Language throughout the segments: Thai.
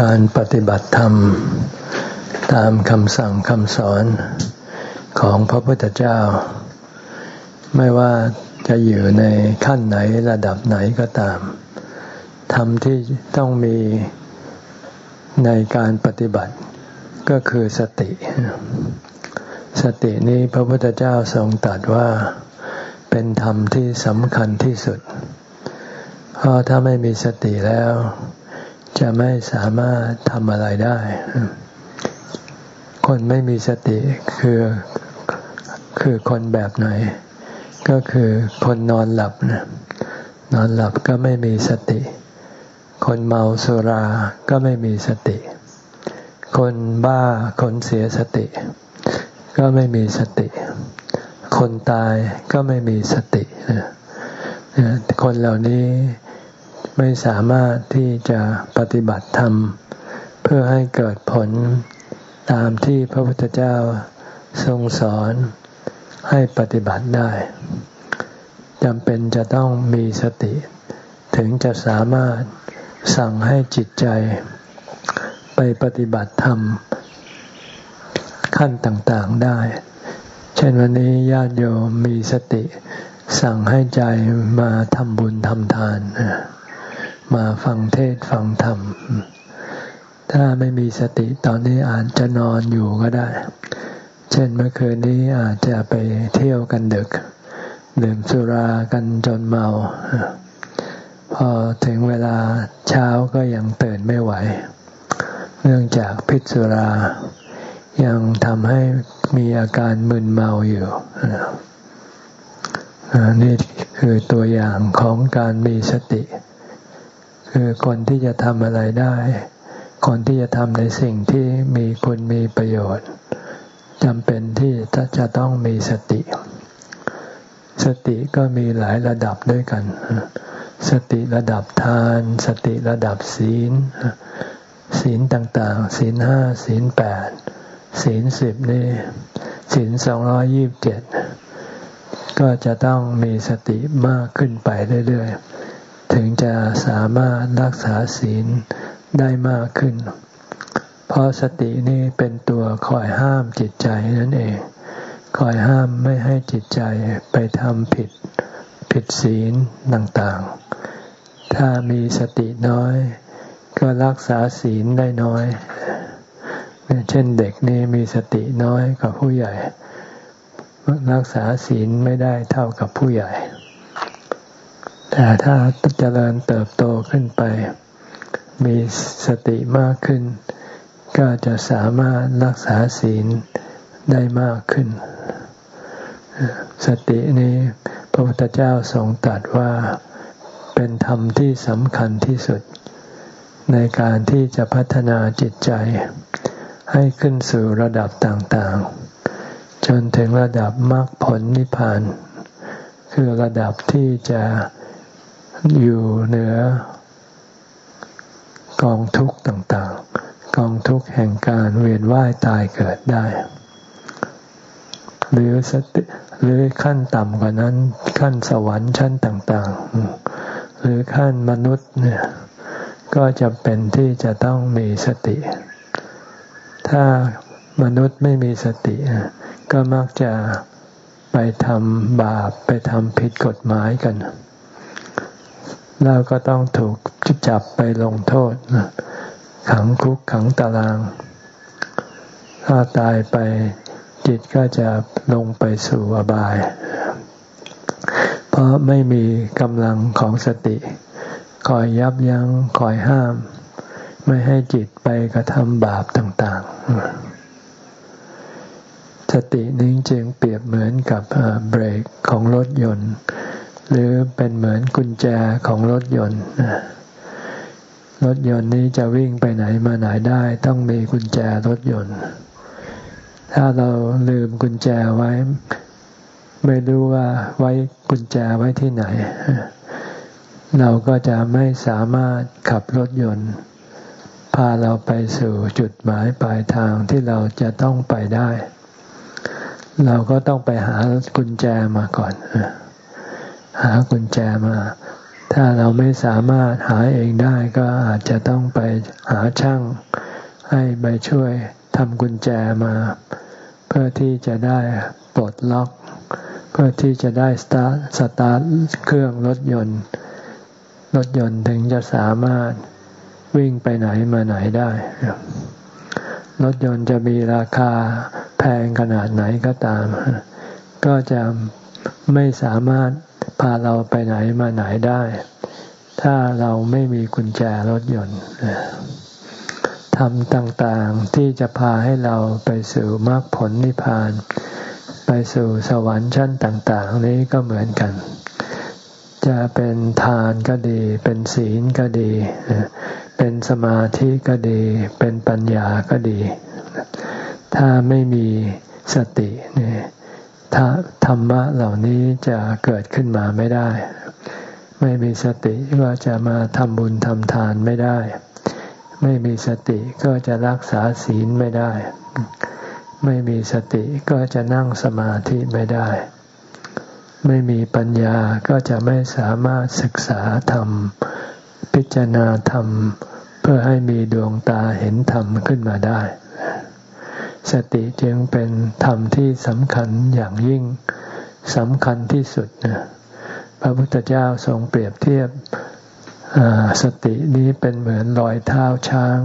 การปฏิบัติธรรม ตามคำสั่งคำสอนของพระพุทธเจ้า ไม่ว่าจะอยู่ในขั้นไหนระดับไหนก็ตามธรรมที่ต้องมีในการปฏิบัติก็คือสติ สตินี้พระพุทธเจ้าทรงตรัสว่าเป็นธรรมที่สำคัญที่สุด เพราะถ้าไม่มีสติแล้ว จะไม่สามารถทำอะไรได้ คนไม่มีสติคือคือคนแบบไหน ก็คือคนนอนหลับนะนอนหลับก็ไม่มีสติ คนเมาสุราก็ไม่มีสติ คนบ้าคนเสียสติ ก็ไม่มีสติ คนตายก็ไม่มีสติ คนเหล่านี้ ไม่สามารถที่จะปฏิบัติธรรม เพื่อให้เกิดผลตามที่พระพุทธเจ้าทรงสอนให้ปฏิบัติได้จำเป็นจะต้องมีสติ ถึงจะสามารถสั่งให้จิตใจไปปฏิบัติธรรม ขั้นต่างๆได้ เช่นวันนี้ญาติโยมมีสติ สั่งให้ใจมาทำบุญทำทาน มาฟังเทศฟังธรรม ถ้าไม่มีสติตอนนี้อาจจะนอนอยู่ก็ได้ เช่นเมื่อคืนนี้อาจจะไปเที่ยวกันดึกดื่มสุรากันจนเมา พอถึงเวลาเช้าก็ยังตื่นไม่ไหว เนื่องจากพิษสุรา ยังทำให้มีอาการมึนเมาอยู่นี่คือตัวอย่างของการมีสติ คือคนที่จะทำอะไรได้ คนที่จะทำในสิ่งที่มีคุณมีประโยชน์จำเป็นที่จะต้องมีสติ สติก็มีหลายระดับด้วยกัน สติระดับทาน สติระดับศีล ศีลต่างๆ ศีลห้า ศีลแปด ศีลสิบนี่ ศีลสองร้อยี่บเจ็ด ก็จะต้องมีสติมากขึ้นไปเรื่อยๆ ถึงจะสามารถรักษาศีลได้มากขึ้น เพราะสตินี่เป็นตัวคอยห้ามจิตใจนั่นเอง คอยห้ามไม่ให้จิตใจไปทำผิด ผิดศีลต่างๆ ถ้ามีสติน้อย ก็รักษาศีลได้น้อย เช่นเด็กนี่มีสติน้อยกว่าผู้ใหญ่ รักษาศีลไม่ได้เท่ากับผู้ใหญ่ แต่ถ้าเจริญเติบโตขึ้นไป มีสติมากขึ้น ก็จะสามารถรักษาศีลได้มากขึ้น สตินี้พระพุทธเจ้าทรงตรัสว่าเป็นธรรมที่สำคัญที่สุด ในการที่จะพัฒนาจิตใจ ให้ขึ้นสู่ระดับต่างๆ จนถึงระดับมรรคผลนิพพาน คือระดับที่จะ อยู่เหนือกองทุกข์ต่างๆ กองทุกข์แห่งการเวียนว่ายตายเกิดได้ หรือสติหรือขั้นต่ำกว่านั้น ขั้นสวรรค์ชั้นต่างๆ หรือขั้นมนุษย์เนี่ยก็จะเป็นที่จะต้องมีสติ ถ้ามนุษย์ไม่มีสติ ก็มักจะไปทำบาปไปทำผิดกฎหมายกัน แล้วก็ต้องถูกจับไปลงโทษ ขังคุกขังตาราง ถ้าตายไปจิตก็จะลงไปสู่อบาย เพราะไม่มีกำลังของสติ คอยยับยัง้งคอยห้าม ไม่ให้จิตไปกระทำบาปต่างๆ สตินี้จึงเปรียบเหมือนกับเบรกของรถยนต์ หรือเป็นเหมือนกุญแจของรถยนต์รถยนต์นี้จะวิ่งไปไหนมาไหนได้ ต้องมีกุญแจรถยนต์ ถ้าเราลืมกุญแจไว้ ไม่รู้ว่าไว้กุญแจไว้ที่ไหน เราก็จะไม่สามารถขับรถยนต์ พาเราไปสู่จุดหมายปลายทางที่เราจะต้องไปได้ เราก็ต้องไปหากุญแจมาก่อน หากุญแจมา ถ้าเราไม่สามารถหาเองได้ก็อาจจะต้องไปหาช่าง ให้ไปช่วยทำกุญแจมา เพื่อที่จะได้ปลดล็อก เพื่อที่จะได้สตาร์ทสตาร์ทเครื่องรถยนต์ รถยนต์ถึงจะสามารถวิ่งไปไหนมาไหนได้ รถยนต์จะมีราคาแพงขนาดไหนก็ตาม ก็จะไม่สามารถ พาเราไปไหนมาไหนได้ ถ้าเราไม่มีกุญแจรถยนต์ทำต่างๆที่จะพาให้เราไปสู่มรรคผลนิพพาน ไปสู่สวรรค์ชั้นต่าง ๆ นี้ก็เหมือนกัน จะเป็นทานก็ดี เป็นศีลก็ดี เป็นสมาธิก็ดี เป็นปัญญาก็ดี ถ้าไม่มีสติเนี่ย ธรรมะเหล่านี้จะเกิดขึ้นมาไม่ได้ ไม่มีสติก็จะมาทำบุญทำทานไม่ได้ ไม่มีสติก็จะรักษาศีลไม่ได้ ไม่มีสติก็จะนั่งสมาธิไม่ได้ ไม่มีปัญญาก็จะไม่สามารถศึกษาธรรม พิจารณาธรรม เพื่อให้มีดวงตาเห็นธรรมขึ้นมาได้ สติจึงเป็นธรรมที่สำคัญอย่างยิ่งสำคัญที่สุดนะพระพุทธเจ้าทรงเปรียบเทียบสตินี้เป็นเหมือนรอยเท้าช้าง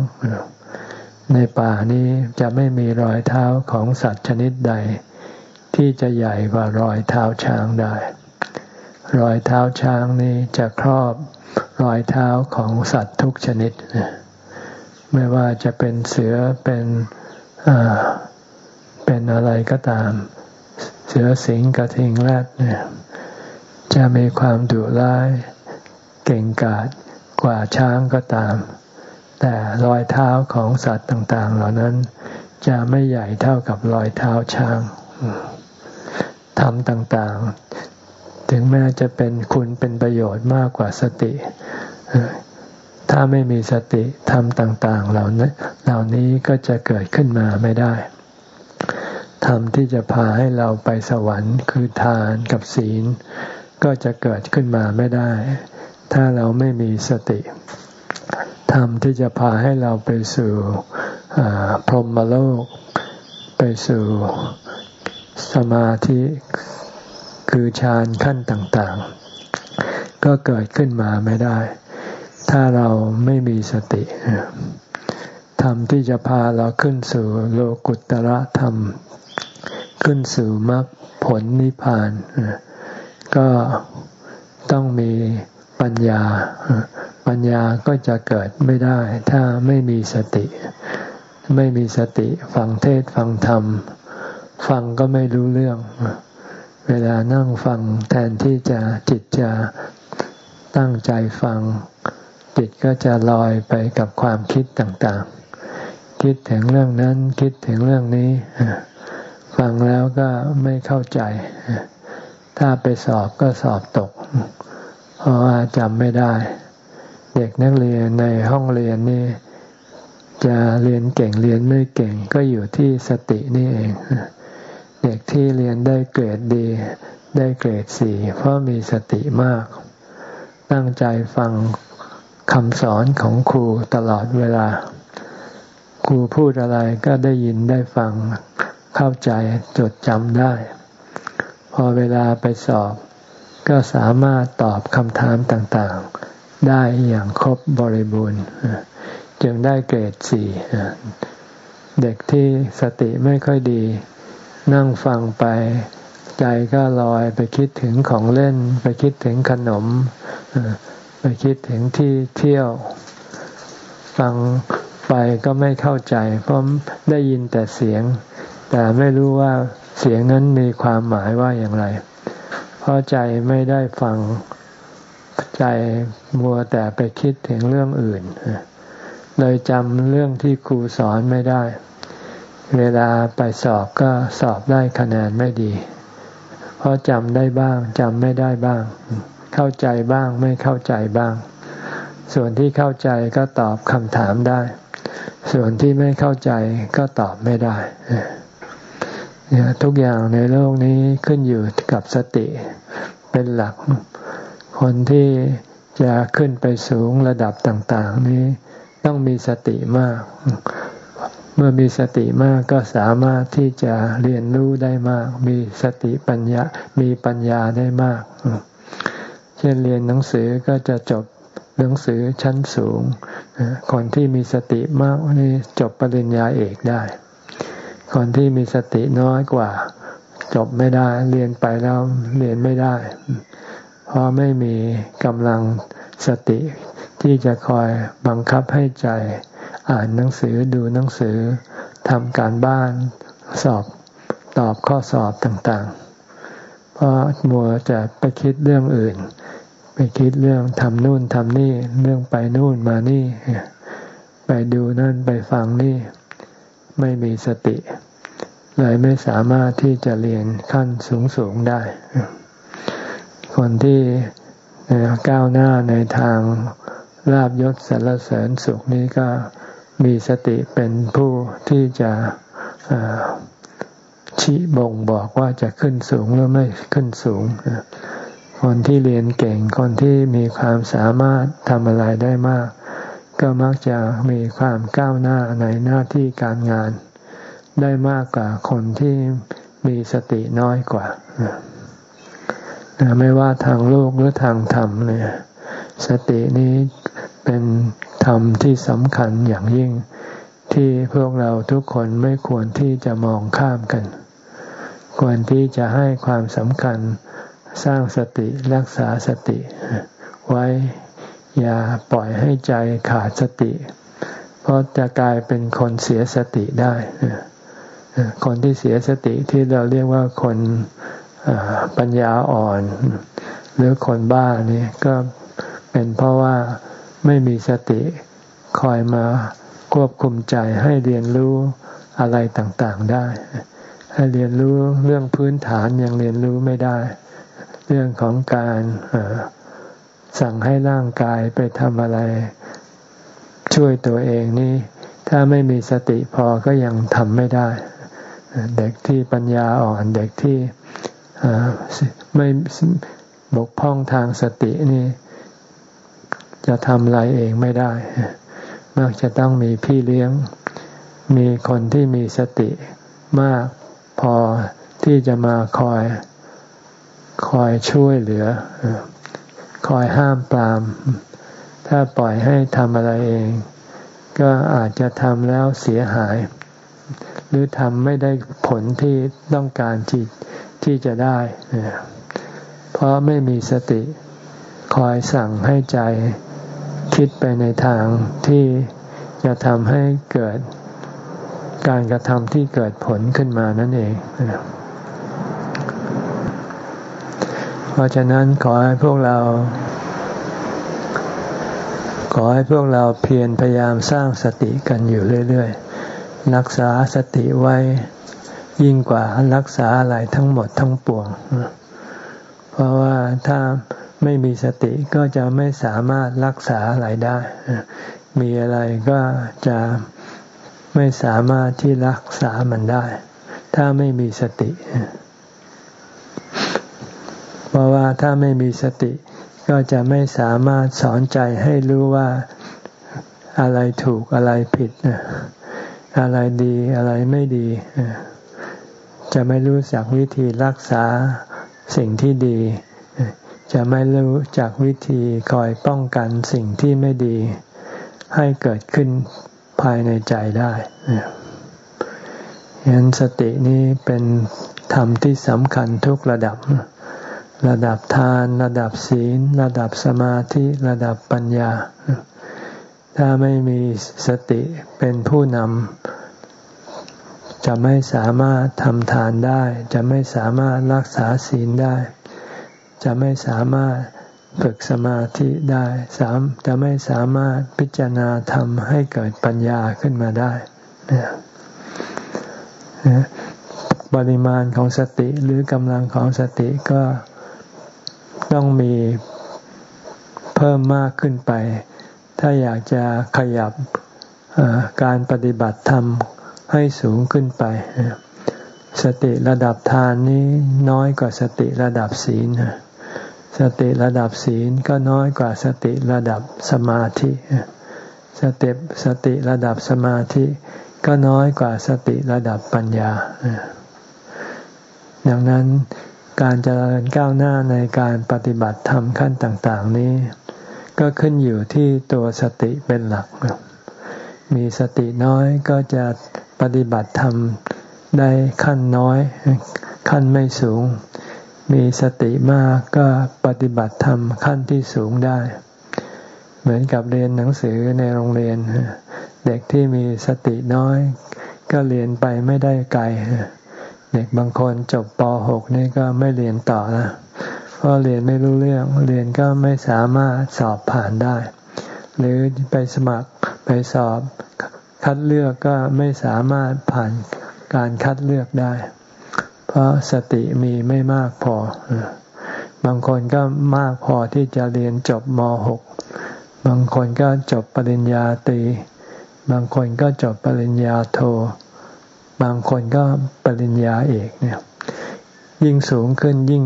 ในป่านี้จะไม่มีรอยเท้าของสัตว์ชนิดใด ที่จะใหญ่กว่ารอยเท้าช้างได้ รอยเท้าช้างนี้จะครอบรอยเท้าของสัตว์ทุกชนิด ไม่ว่าจะเป็นเสือเป็น เป็นอะไรก็ตาม เสือสิงกระทิงแรดเนี่ย จะมีความดุร้าย เก่งกาจกว่าช้างก็ตาม แต่รอยเท้าของสัตว์ต่าง ๆ เหล่านั้นจะไม่ใหญ่เท่ากับรอยเท้าช้างทำต่างๆ ถึงแม้จะเป็นคุณเป็นประโยชน์มากกว่าสติ ถ้าไม่มีสติทำต่างๆ เหล่านี้เหล่านี้ก็จะเกิดขึ้นมาไม่ได้ทำที่จะพาให้เราไปสวรรค์ คือทานกับศีล ก็จะเกิดขึ้นมาไม่ได้ ถ้าเราไม่มีสติทำที่จะพาให้เราไปสู่พรหมโลก ไปสู่สมาธิคือฌานขั้นต่างๆ ก็เกิดขึ้นมาไม่ได้ ถ้าเราไม่มีสติธรรมที่จะพาเราขึ้นสู่โลกุตระธรรม ขึ้นสู่มรรคผลนิพพาน ก็ต้องมีปัญญา ปัญญาก็จะเกิดไม่ได้ ถ้าไม่มีสติ ไม่มีสติฟังเทศฟังธรรม ฟังก็ไม่รู้เรื่อง เวลานั่งฟังแทนที่จะจิตจะตั้งใจฟัง จิตก็จะลอยไปกับความคิดต่างๆ คิดถึงเรื่องนั้นคิดถึงเรื่องนี้ ฟังแล้วก็ไม่เข้าใจ ถ้าไปสอบก็สอบตก เพราะว่าจำไม่ได้ เด็กนักเรียนในห้องเรียนนี่จะเรียนเก่งเรียนไม่เก่งก็อยู่ที่สตินี่เอง เด็กที่เรียนได้เกรดดี ได้เกรดสี่เพราะมีสติมาก ตั้งใจฟัง คำสอนของครูตลอดเวลา ครูพูดอะไรก็ได้ยินได้ฟังเข้าใจจดจำได้ พอเวลาไปสอบ ก็สามารถตอบคำถามต่างๆ ได้อย่างครบบริบูรณ์จึงได้เกรดสี่เด็กที่สติไม่ค่อยดี นั่งฟังไป ใจก็ลอยไปคิดถึงของเล่น ไปคิดถึงขนม ไปคิดถึงที่เที่ยวฟังไปก็ไม่เข้าใจ เพราะได้ยินแต่เสียง แต่ไม่รู้ว่าเสียงนั้นมีความหมายว่าอย่างไร เพราะใจไม่ได้ฟังใจมัวแต่ไปคิดถึงเรื่องอื่น เลยจำเรื่องที่ครูสอนไม่ได้ เวลาไปสอบก็สอบได้คะแนนไม่ดี เพราะจำได้บ้างจำไม่ได้บ้าง เข้าใจบ้างไม่เข้าใจบ้าง ส่วนที่เข้าใจก็ตอบคำถามได้ ส่วนที่ไม่เข้าใจก็ตอบไม่ได้เนี่ยทุกอย่างในโลกนี้ขึ้นอยู่กับสติเป็นหลัก คนที่จะขึ้นไปสูงระดับต่าง ๆ นี้ต้องมีสติมาก เมื่อมีสติมากก็สามารถที่จะเรียนรู้ได้มาก มีสติปัญญา มีปัญญาได้มาก เช่นเรียนหนังสือก็จะจบหนังสือชั้นสูง คนที่มีสติมากนี่จบปริญญาเอกได้ คนที่มีสติน้อยกว่า จบไม่ได้ เรียนไปแล้วเรียนไม่ได้ เพราะไม่มีกำลังสติที่จะคอยบังคับให้ใจ อ่านหนังสือดูหนังสือทำการบ้านสอบตอบข้อสอบต่างๆ ราะมัวจะไปคิดเรื่องอื่น ไปคิดเรื่องทำนู่นทำนี่เรื่องไปนู่นมานี่ ไปดูนั่นไปฟังนี่ ไม่มีสติ เลยไม่สามารถที่จะเรียนขั้นสูงสูงได้ คนที่ก้าวหน้าในทางลาบยศสรรเสริญสุขนี้ก็มีสติเป็นผู้ที่จะ ชี้บ่งบอกว่าจะขึ้นสูงหรือไม่ขึ้นสูง คนที่เรียนเก่ง คนที่มีความสามารถทำอะไรได้มาก ก็มักจะมีความก้าวหน้าในหน้าที่การงาน ได้มากกว่าคนที่มีสติน้อยกว่าไม่ว่าทางโลกหรือทางธรรมเนี่ยสตินี้เป็นธรรมที่สำคัญอย่างยิ่งที่พวกเราทุกคนไม่ควรที่จะมองข้ามกัน ควรที่จะให้ความสำคัญสร้างสติรักษาสติ ไว้อย่าปล่อยให้ใจขาดสติ เพราะจะกลายเป็นคนเสียสติได้คนที่เสียสติที่เราเรียกว่าคนปัญญาอ่อน หรือคนบ้านี่ก็เป็นเพราะว่าไม่มีสติคอยมาควบคุมใจให้เรียนรู้อะไรต่างๆได้ เรียนรู้เรื่องพื้นฐานยังเรียนรู้ไม่ได้ เรื่องของการสั่งให้ร่างกายไปทำอะไร ช่วยตัวเองนี่ถ้าไม่มีสติพอก็ยังทำไม่ได้ เด็กที่ปัญญาอ่อนเด็กที่ไม่บกพร่องทางสตินี่ จะทำอะไรเองไม่ได้ มักจะต้องมีพี่เลี้ยง มีคนที่มีสติมาก พอที่จะมาคอยคอยช่วยเหลือ คอยห้ามปราม ถ้าปล่อยให้ทำอะไรเอง ก็อาจจะทำแล้วเสียหาย หรือทำไม่ได้ผลที่ต้องการจิตที่จะได้ เพราะไม่มีสติคอยสั่งให้ใจคิดไปในทางที่จะทำให้เกิด การกระทำที่เกิดผลขึ้นมานั่นเอง เพราะฉะนั้นขอให้พวกเรา ขอให้พวกเราเพียรพยายามสร้างสติกันอยู่เรื่อยๆ รักษาสติไว้ยิ่งกว่ารักษาอะไรทั้งหมดทั้งปวง เพราะว่าถ้าไม่มีสติก็จะไม่สามารถรักษาอะไรได้ มีอะไรก็จะ ไม่สามารถที่รักษามันได้ ถ้าไม่มีสติ เพราะว่าถ้าไม่มีสติ ก็จะไม่สามารถสอนใจให้รู้ว่าอะไรถูกอะไรผิด อะไรดีอะไรไม่ดี จะไม่รู้จักวิธีรักษาสิ่งที่ดี จะไม่รู้จักวิธีคอยป้องกันสิ่งที่ไม่ดีให้เกิดขึ้น ภายในใจได้ฉะนั้นสตินี้เป็นธรรมที่สำคัญทุกระดับ ระดับทาน ระดับศีล ระดับสมาธิ ระดับปัญญา ถ้าไม่มีสติเป็นผู้นำ จะไม่สามารถทำทานได้ จะไม่สามารถรักษาศีลได้ จะไม่สามารถ ฝึกสมาธิได้สามจะไม่สามารถพิจารณาทำให้เกิดปัญญาขึ้นมาได้ปริมาณของสติหรือกำลังของสติก็ต้องมีเพิ่มมากขึ้นไป ถ้าอยากจะขยับการปฏิบัติธรรมให้สูงขึ้นไป สติระดับทานนี้น้อยกว่าสติระดับศีล สติระดับศีลก็น้อยกว่าสติระดับสมาธิสติสติระดับสมาธิก็น้อยกว่าสติระดับปัญญา ดังนั้นการเจริญก้าวหน้าในการปฏิบัติธรรมขั้นต่าง ๆ นี้ ก็ขึ้นอยู่ที่ตัวสติเป็นหลัก มีสติน้อยก็จะปฏิบัติธรรมได้ขั้นน้อย ขั้นไม่สูง มีสติมากก็ปฏิบัติธรรมขั้นที่สูงได้ เหมือนกับเรียนหนังสือในโรงเรียน เด็กที่มีสติน้อย ก็เรียนไปไม่ได้ไกล เด็กบางคนจบป .6 นี่ก็ไม่เรียนต่อนะเพราะเรียนไม่รู้เรื่อง เรียนก็ไม่สามารถสอบผ่านได้ หรือไปสมัครไปสอบคัดเลือกก็ไม่สามารถผ่านการคัดเลือกได้ เพราะสติมีไม่มากพอ บางคนก็มากพอที่จะเรียนจบม .6 บางคนก็จบปริญญาตรีบางคนก็จบปริญญาโท บางคนก็ปริญญาเอกเนี่ย ยิ่งสูงขึ้นยิ่ง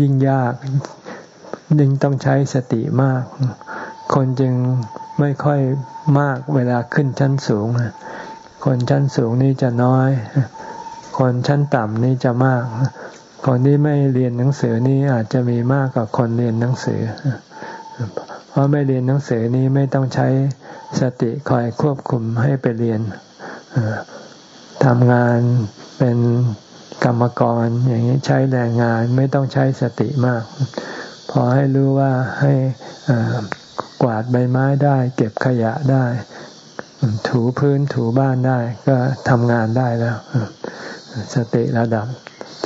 ยิ่งยาก ยิ่งต้องใช้สติมาก คนจึงไม่ค่อยมากเวลาขึ้นชั้นสูง คนชั้นสูงนี่จะน้อย คนชั้นต่ำนี่จะมาก คนที่ไม่เรียนหนังสือนี่อาจจะมีมากกว่าคนเรียนหนังสือ เพราะไม่เรียนหนังสือนี้ไม่ต้องใช้สติคอยควบคุมให้ไปเรียนทำงานเป็นกรรมกรอย่างนี้ใช้แรงงานไม่ต้องใช้สติมาก พอให้รู้ว่าให้กวาดใบไม้ได้ เก็บขยะได้ ถูพื้นถูบ้านได้ ก็ทำงานได้แล้ว สติระดับ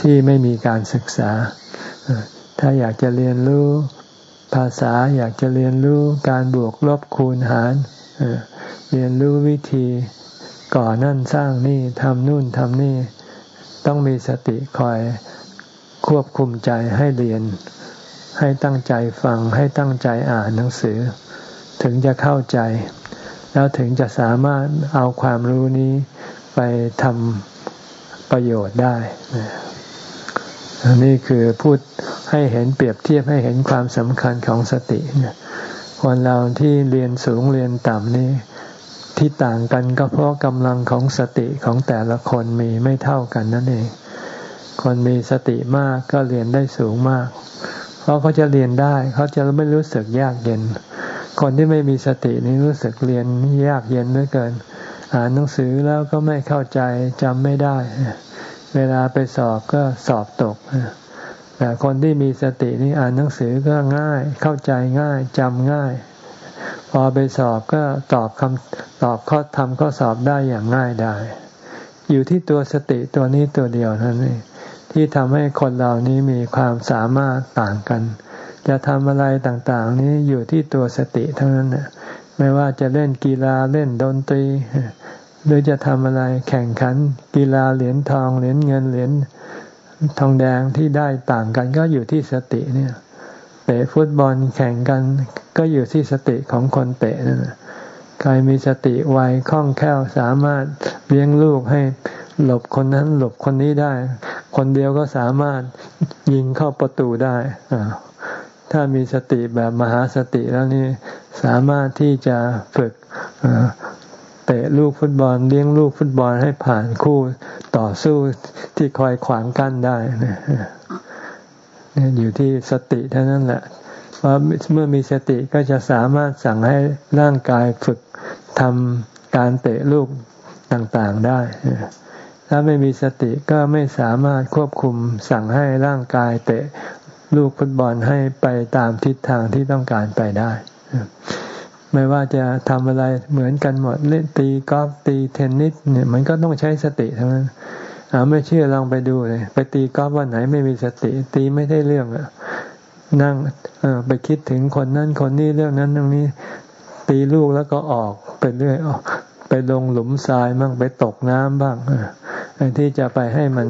ที่ไม่มีการศึกษา ถ้าอยากจะเรียนรู้ภาษาอยากจะเรียนรู้การบวกลบคูณหารเรียนรู้วิธีก่อนั่นสร้างนี่ทำนู่นทำนี่ ต้องมีสติคอยควบคุมใจให้เรียน ให้ตั้งใจฟังให้ตั้งใจอ่านหนังสือ ถึงจะเข้าใจ แล้วถึงจะสามารถเอาความรู้นี้ไปทำ ประโยชน์ได้นี่คือพูดให้เห็นเปรียบเทียบให้เห็นความสำคัญของสติคนเราที่เรียนสูงเรียนต่ำนี้ที่ต่างกันก็เพราะกำลังของสติของแต่ละคนมีไม่เท่ากันนั่นเอง คนมีสติมากก็เรียนได้สูงมาก เพราะเขาจะเรียนได้เขาจะไม่รู้สึกยากเย็น คนที่ไม่มีสตินี่รู้สึกเรียนยากเย็นเหลือเกิน อ่านหนังสือแล้วก็ไม่เข้าใจจำไม่ได้ เวลาไปสอบก็สอบตก แต่คนที่มีสตินี่อ่านหนังสือก็ง่าย เข้าใจง่ายจำง่าย พอไปสอบก็ตอบคำตอบข้อทำข้อสอบได้อย่างง่ายได้ อยู่ที่ตัวสติตัวนี้ตัวเดียวนั่นเองที่ทำให้คนเหล่านี้มีความสามารถต่างกัน จะทำอะไรต่างๆ นี้อยู่ที่ตัวสติเท่านั้นนะ ไม่ว่าจะเล่นกีฬาเล่นดนตรี หรือจะทำอะไรแข่งขัน กีฬาเหรียญทองเหรียญเงินเหรียญทองแดงที่ได้ต่างกันก็อยู่ที่สติเนี่ยเตะฟุตบอลแข่งกันก็อยู่ที่สติของคนเตะนั่นใครมีสติไวคล่องแคล่วสามารถเลี้ยงลูกให้หลบคนนั้นหลบคนนี้ได้ คนเดียวก็สามารถยิงเข้าประตูได้อ่า ถ้ามีสติแบบมหาสติแล้วนี่สามารถที่จะฝึกเตะลูกฟุตบอลเลี้ยงลูกฟุตบอลให้ผ่านคู่ต่อสู้ที่คอยขวางกั้นได้เนี่ยอยู่ที่สติเท่านั้นแหละเพราะเมื่อมีสติก็จะสามารถสั่งให้ร่างกายฝึกทำการเตะลูกต่างๆได้ ถ้าไม่มีสติก็ไม่สามารถควบคุมสั่งให้ร่างกายเตะ ลูกฟุตบอลให้ไปตามทิศทางที่ต้องการไปได้ ไม่ว่าจะทำอะไรเหมือนกันหมดเล่นตีกอล์ฟตีเทนนิสเนี่ยมันก็ต้องใช้สติทั้งนั้นอาไม่เชื่อลองไปดูเลยไปตีกอล์ฟวันไหนไม่มีสติ ตีไม่ได้เรื่องอะนั่งไปคิดถึงคนนั้นคนนี้เรื่องนั้นเรื่องนี้ ตีลูกแล้วก็ออกไปเรื่อยไปลงหลุมทรายบ้างไปตกน้ำบ้างไอ้ที่จะไปให้มัน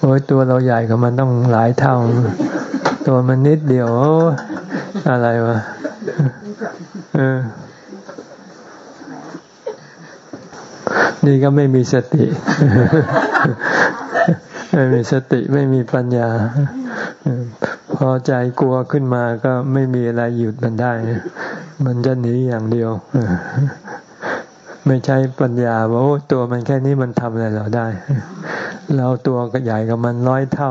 โอ้ยตัวเราใหญ่กว่ามันต้องหลายเท่า ตัวมันนิดเดียวอะไรวะเออนี่ก็ไม่มีสติ ไม่มีสติไม่มีปัญญา พอใจกลัวขึ้นมาก็ไม่มีอะไรหยุดมันได้ มันจะหนีอย่างเดียว ไม่ใช่ปัญญาว่าโอ้ตัวมันแค่นี้มันทำอะไรเราได้ เราตัวก็ใหญ่กับมันร้อยเท่า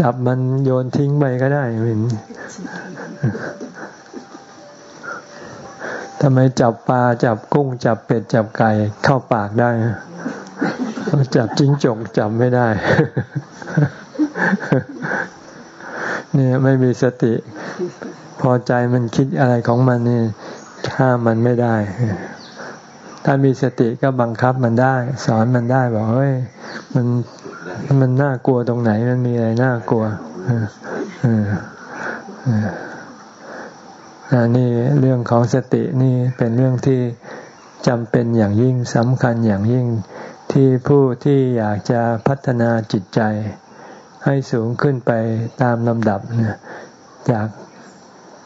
จับมันโยนทิ้งไปก็ได้เห็นทำไมจับปลาจับกุ้ง จับเป็ด จับไก่เข้าปากได้ จับจิ้งจกจับไม่ได้ เนี่ยไม่มีสติ พอใจมันคิดอะไรของมันนี่ห้ามมันไม่ได้ ถ้ามีสติก็บังคับมันได้ สอนมันได้บอกเฮ้ยมันมันน่ากลัวตรงไหนมันมีอะไรน่ากลัวอันนี้เรื่องของสตินี่เป็นเรื่องที่จำเป็นอย่างยิ่งสำคัญอย่างยิ่งที่ผู้ที่อยากจะพัฒนาจิตใจ ให้สูงขึ้นไปตามลำดับเนี่ยจาก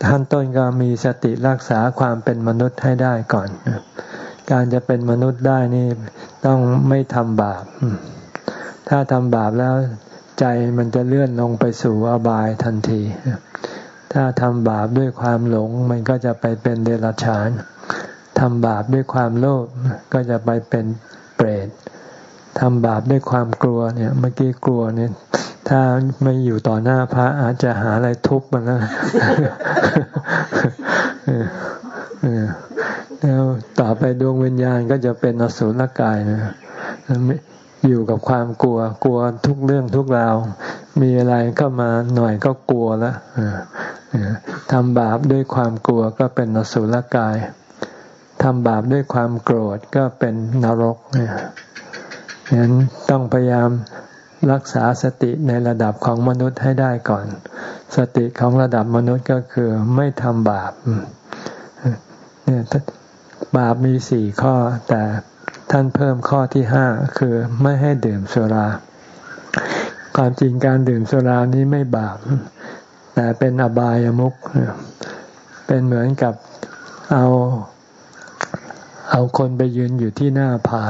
ขั้นต้นก็มีสติรักษาความเป็นมนุษย์ให้ได้ก่อน การจะเป็นมนุษย์ได้นี่ต้องไม่ทำบาป ถ้าทำบาปแล้วใจมันจะเลื่อนลงไปสู่อบายทันที ถ้าทำบาปด้วยความหลง มันก็จะไปเป็นเดรัจฉาน ทำบาปด้วยความโลภก็จะไปเป็นเปรตทำบาปด้วยความกลัวเนี่ย เมื่อกี้กลัวเนี่ย ถ้าไม่อยู่ต่อหน้าพระอาจจะหาอะไรทุบมันนะ แล้วต่อไปดวงวิญญาณก็จะเป็นอสุรกายนะอยู่กับความกลัว กลัวทุกเรื่องทุกราว มีอะไรเข้ามาหน่อยก็กลัวแล้วทำบาปด้วยความกลัวก็เป็นอสุรกายทำบาปด้วยความโกรธก็เป็นนรกเนี่ยฉะนั้นต้องพยายามรักษาสติในระดับของมนุษย์ให้ได้ก่อน สติของระดับมนุษย์ก็คือไม่ทำบาปเนี่ย บาปมีสี่ข้อ แต่ท่านเพิ่มข้อที่ห้าคือไม่ให้ดื่มสุรา ความจริงการดื่มสุรานี้ไม่บาป แต่เป็นอบายามุขเป็นเหมือนกับเอา เอาคนไปยืนอยู่ที่หน้าผา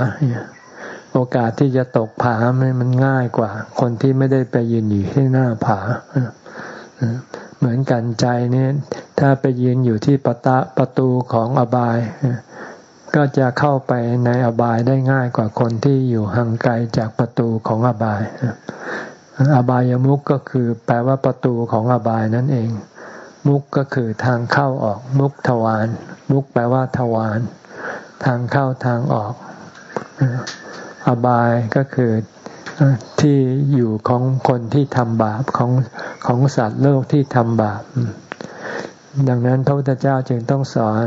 โอกาสที่จะตกผามันง่ายกว่า คนที่ไม่ได้ไปยืนอยู่ที่หน้าผา เหมือนกันใจนี่ถ้าไปยืนอยู่ที่ประตะประตูของอบาย ก็จะเข้าไปในอบายได้ง่ายกว่าคนที่อยู่ห่างไกลจากประตูของอบาย อบายมุกก็คือแปลว่าประตูของอบายนั่นเอง มุกก็คือทางเข้าออกมุกทวารมุกแปลว่าทวารทางเข้าทางออก อบายก็คือ ที่อยู่ของคนที่ทำบาปของของสัตว์โลกที่ทำบาป ดังนั้นพระพุทธเจ้าจึงต้องสอน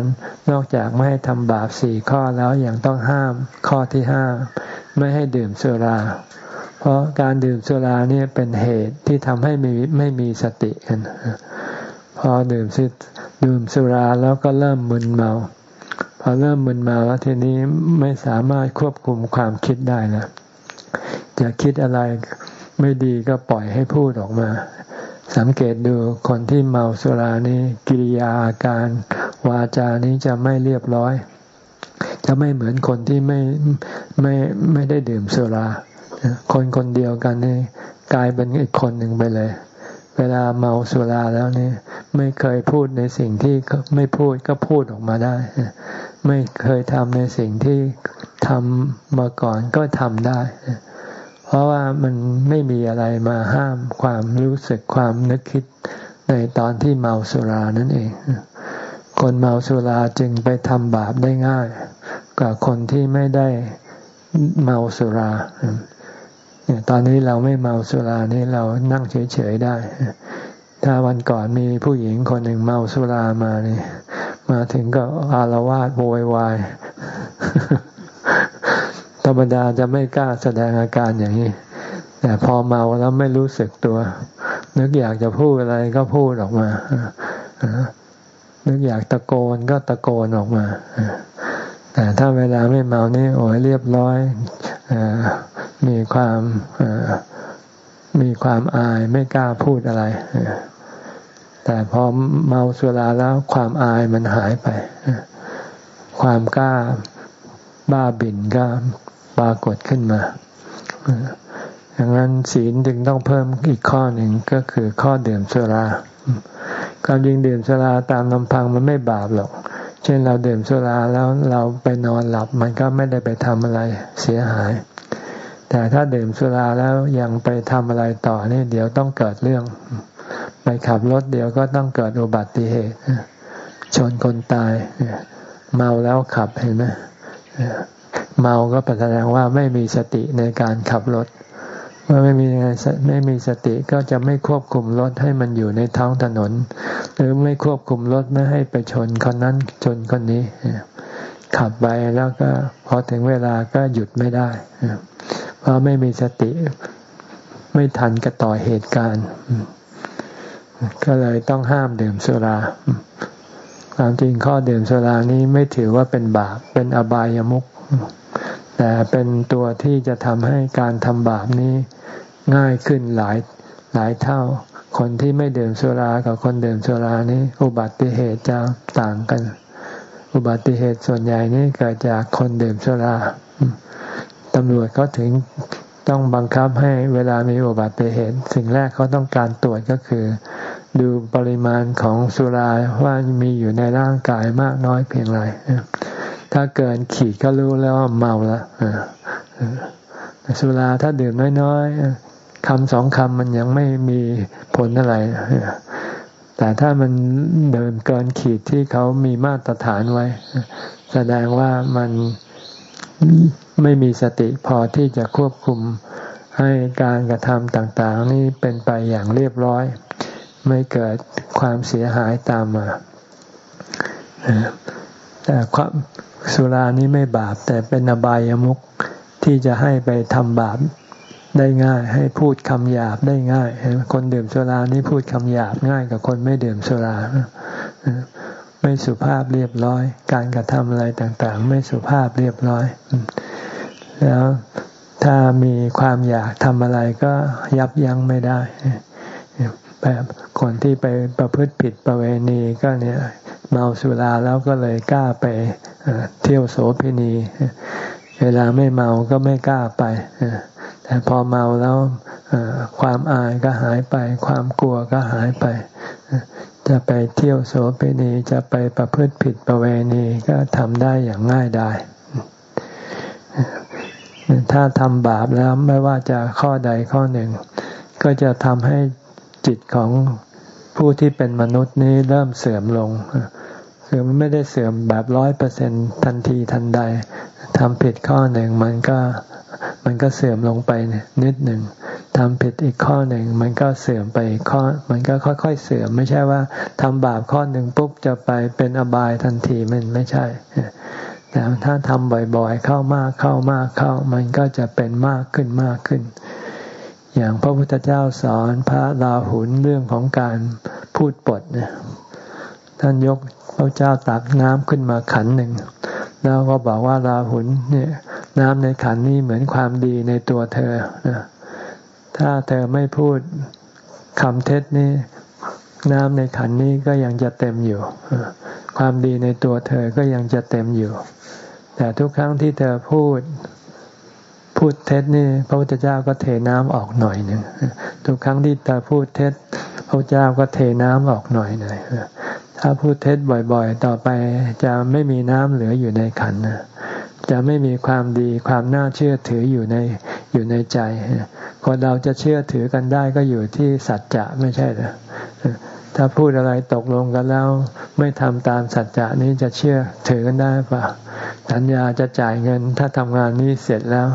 นอกจากไม่ให้ทำบาปสี่ข้อแล้วยังต้องห้ามข้อที่ห้าไม่ให้ดื่มสุรา เพราะการดื่มสุราเนี่ยเป็นเหตุที่ทำให้มีไม่มีสติกันพอดื่มสิดื่มสุราแล้วก็เริ่มมึนเมา พอเริ่มมึนเมาแล้วทีนี้ไม่สามารถควบคุมความคิดได้แล้ว จะคิดอะไรไม่ดีก็ปล่อยให้พูดออกมา สังเกตดูคนที่เมาสุรานี้กิริยาอาการ วาจานี้จะไม่เรียบร้อย จะไม่เหมือนคนที่ไม่ไม่ไม่ได้ดื่มสุรา คนคนเดียวกันนี่กลายเป็นอีกคนหนึ่งไปเลย เวลาเมาสุราแล้วนี่ไม่เคยพูดในสิ่งที่ไม่พูดก็พูดออกมาได้ ไม่เคยทำในสิ่งที่ทำมาก่อนก็ทำได้ เพราะว่ามันไม่มีอะไรมาห้ามความรู้สึกความนึกคิดในตอนที่เมาสุรานั่นเอง คนเมาสุราจึงไปทำบาปได้ง่าย กว่าคนที่ไม่ได้เมาสุราเนี่ยตอนนี้เราไม่เมาสุรานี่เรานั่งเฉยๆได้ ถ้าวันก่อนมีผู้หญิงคนหนึ่งเมาสุรามานี่ มาถึงก็อารวาสโวยวาย ธรรมดาจะไม่กล้าแสดงอาการอย่างนี้ แต่พอเมาแล้วไม่รู้สึกตัว นึกอยากจะพูดอะไรก็พูดออกมานึกอยากตะโกนก็ตะโกนออกมาแต่ถ้าเวลาไม่เมานี่โอ้ยเรียบร้อยอมีความมีความอายไม่กล้าพูดอะไร แต่พอเมาสุราแล้วความอายมันหายไป ความกล้าบ้าบิ่นก็ ปรากฏขึ้นมาดังนั้นศีลจึงต้องเพิ่มอีกข้อหนึ่งก็คือข้อดื่มสุราความยิงดื่มสุราตามลำพังมันไม่บาปหรอก เช่นเราดื่มสุราแล้วเราไปนอนหลับมันก็ไม่ได้ไปทำอะไรเสียหาย แต่ถ้าดื่มสุราแล้วยังไปทำอะไรต่อนี่เดี๋ยวต้องเกิดเรื่อง ไปขับรถเดี๋ยวก็ต้องเกิดอุบัติเหตุชนคนตายเมาแล้วขับเห็นไหม เมาก็แสดงว่าไม่มีสติในการขับรถ เมื่อไม่มีไม่มีสติก็จะไม่ควบคุมรถให้มันอยู่ในท้องถนน หรือไม่ควบคุมรถไม่ให้ไปชนคนนั้นชนคนนี้ ขับไปแล้วก็พอถึงเวลาก็หยุดไม่ได้ เพราะไม่มีสติไม่ทันกระต่อเหตุการณ์ ก็เลยต้องห้ามดื่มสุราความจริงข้อดื่มสุรานี้ไม่ถือว่าเป็นบาปเป็นอบายามุข แต่เป็นตัวที่จะทำให้การทำบาปนี้ง่ายขึ้นหลายหลายเท่า คนที่ไม่ดื่มสุรากับคนดื่มสุรานี้ อุบัติเหตุจะต่างกัน อุบัติเหตุส่วนใหญ่นี้เกิดจากคนดื่มสุราตำรวจเขาถึงต้องบังคับให้เวลามีอุบัติเหตุ สิ่งแรกเขาต้องการตรวจก็คือ ดูปริมาณของสุราว่ามีอยู่ในร่างกายมากน้อยเพียงไร ถ้าเกินขีดก็รู้แล้วว่าเมาแล้วสุราถ้าดื่มน้อยๆคำสองคำมันยังไม่มีผลอะไร แต่ถ้ามันเดินเกินขีดที่เขามีมาตรฐานไว้ แสดงว่ามันไม่มีสติพอที่จะควบคุมให้การกระทำต่างๆ นี่เป็นไปอย่างเรียบร้อย ไม่เกิดความเสียหายตามมาแต่ความ สุรานี้ไม่บาปแต่เป็นอบายามุขที่จะให้ไปทำบาปได้ง่าย ให้พูดคำหยาบได้ง่าย คนดื่มสุรานี้พูดคำหยาบง่ายกับคนไม่ดื่มสุราไม่สุภาพเรียบร้อย การกระทำอะไรต่างๆ ไม่สุภาพเรียบร้อย แล้วถ้ามีความอยากทำอะไรก็ยับยั้งไม่ได้แบบคนที่ไปประพฤติผิดประเวณีก็เนี่ย เมาสุราแล้วก็เลยกล้าไปเที่ยวโสเภณีเวลาไม่เมาก็ไม่กล้าไปแต่พอเมาแล้วความอายก็หายไป ความกลัวก็หายไป จะไปเที่ยวโสเภณีจะไปประพฤติผิดประเวณีก็ทำได้อย่างง่ายดายถ้าทำบาปแล้วไม่ว่าจะข้อใดข้อหนึ่ง ก็จะทำให้จิตของ ผู้ที่เป็นมนุษย์นี้เริ่มเสื่อมลง คือมันไม่ได้เสื่อมแบบร้อยเปอร์เซ็นทันทีทันใดทำผิดข้อหนึ่งมันก็มันก็เสื่อมลงไปนิดหนึ่งทำผิดอีกข้อหนึ่งมันก็เสื่อมไปข้อ มันก็ค่อยๆเสื่อม ไม่ใช่ว่าทำบาปข้อหนึ่งปุ๊บจะไปเป็นอบายทันทีมันไม่ใช่แต่ถ้าทำบ่อยๆ เข้ามากเข้ามากเข้า มันก็จะเป็นมากขึ้นมากขึ้น อย่างพระพุทธเจ้าสอนพระราหุลเรื่องของการพูดปดเนี่ยท่านยกพระเจ้าตักน้ำขึ้นมาขันหนึ่ง แล้วก็บอกว่าราหุลเนี่ยน้ำในขันนี้เหมือนความดีในตัวเธอ ถ้าเธอไม่พูดคำเท็จนี้น้ำในขันนี้ก็ยังจะเต็มอยู่ ความดีในตัวเธอก็ยังจะเต็มอยู่ แต่ทุกครั้งที่เธอพูด พูดเท็จนี่พระพุทธเจ้าก็เทน้ำออกหน่อยหนึ่งทุกครั้งที่เธอพูดเท็จพระเจ้าก็เทน้ำออกหน่อยหน่อยถ้าพูดเท็จบ่อยๆ ต่อไปจะไม่มีน้ำเหลืออยู่ในขันนะจะไม่มีความดีความน่าเชื่อถืออยู่ในอยู่ในใจคนเราจะเชื่อถือกันได้ก็อยู่ที่สัจจะไม่ใช่หรือ ถ้าพูดอะไรตกลงกันแล้ว ไม่ทำตามสัจจะนี้จะเชื่อถือกันได้ปะสัญญาจะจ่ายเงิน ถ้าทำงานนี้เสร็จแล้ว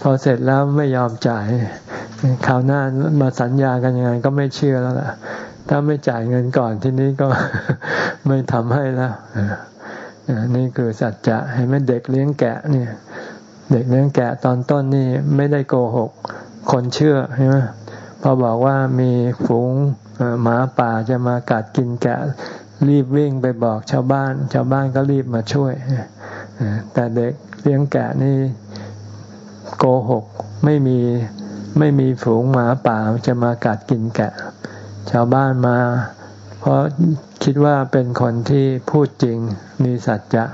พอเสร็จแล้วไม่ยอมจ่ายคราวหน้ามาสัญญากันยังไงก็ไม่เชื่อแล้วล่ะ ถ้าไม่จ่ายเงินก่อนที่นี้ก็ไม่ทำให้แล้วนี่คือสัจจะให้แม่เด็กเลี้ยงแกะเนี่ย เด็กเลี้ยงแกะตอนต้นนี่ไม่ได้โกหก คนเชื่อใช่ไหม พอบอกว่ามีฝูงหมาป่าจะมากัดกินแกะ รีบวิ่งไปบอกชาวบ้าน ชาวบ้านก็รีบมาช่วย แต่เด็กเลี้ยงแกะนี่โกหกไม่มีไม่มีฝูงหมาป่าจะมากัดกินแกะ ชาวบ้านมา เพราะคิดว่าเป็นคนที่พูดจริงมีสัจจะ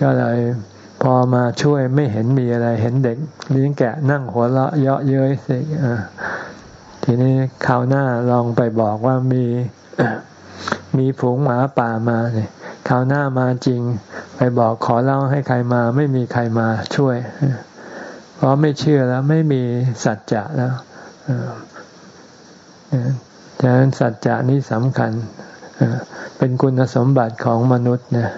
ก็เลย พอมาช่วยไม่เห็นมีอะไรเห็นเด็กเลี้ยงแกะนั่งหัวเราะเยาะเย้ยสิทีนี้คราวหน้าลองไปบอกว่ามีมีฝูงหมาป่ามาเนี่ยคราวหน้ามาจริง ไปบอกขอเล่าให้ใครมา ไม่มีใครมาช่วยเพราะไม่เชื่อแล้วไม่มีสัจจะแล้วดังนั้นสัจจะนี้สำคัญเป็นคุณสมบัติของมนุษย์นะ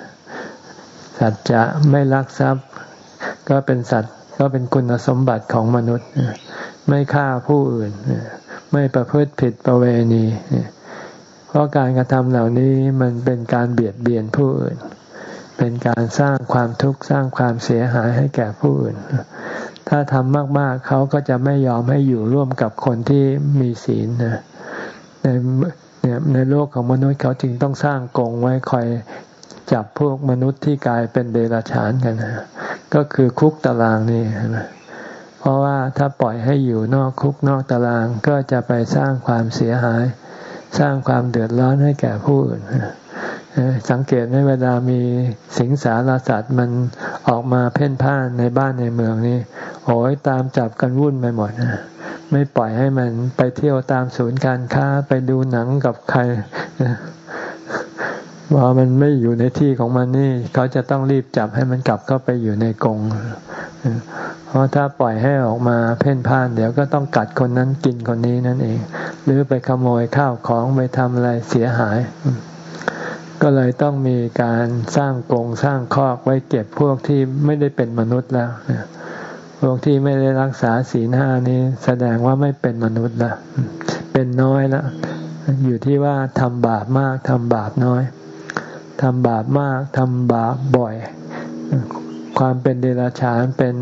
สัจจะไม่ลักทรัพย์ ก็เป็นสัตว์ก็เป็นคุณสมบัติของมนุษย์ ไม่ฆ่าผู้อื่น ไม่ประพฤติผิดประเวณี เพราะการกระทำเหล่านี้มันเป็นการเบียดเบียนผู้อื่น เป็นการสร้างความทุกข์สร้างความเสียหายให้แก่ผู้อื่น ถ้าทำมากๆเขาก็จะไม่ยอมให้อยู่ร่วมกับคนที่มีศีลนะในในโลกของมนุษย์เขาจึงต้องสร้างกรงไว้คอย จับพวกมนุษย์ที่กลายเป็นเดรัจฉานกันนะก็คือคุกตารางนี่เพราะว่าถ้าปล่อยให้อยู่นอกคุกนอกตารางก็จะไปสร้างความเสียหาย สร้างความเดือดร้อนให้แก่ผู้อื่นสังเกตไหมเวลามีสิงสารสัตว์มันออกมาเพ่นพ่านในบ้านในเมืองนี่โอ้ยตามจับกันวุ่นไปหมดนะไม่ปล่อยให้มันไปเที่ยวตามศูนย์การค้าไปดูหนังกับใคร ว่ามันไม่อยู่ในที่ของมันนี่ เขาจะต้องรีบจับให้มันกลับเข้าไปอยู่ในกรงเพราะถ้าปล่อยให้ออกมาเพ่นพ่าน เดี๋ยวก็ต้องกัดคนนั้นกินคนนี้นั่นเอง หรือไปขโมยข้าวของไปทำอะไรเสียหาย ก็เลยต้องมีการสร้างกรงสร้างคอกไว้เก็บพวกที่ไม่ได้เป็นมนุษย์แล้วพวกที่ไม่ได้รักษาศีลห้านี้แสดงว่าไม่เป็นมนุษย์ละเป็นน้อยละอยู่ที่ว่าทำบาปมากทำบาปน้อย ทำบาปมากทำบาปบ่อย ความเป็นเดรัจฉานเป็น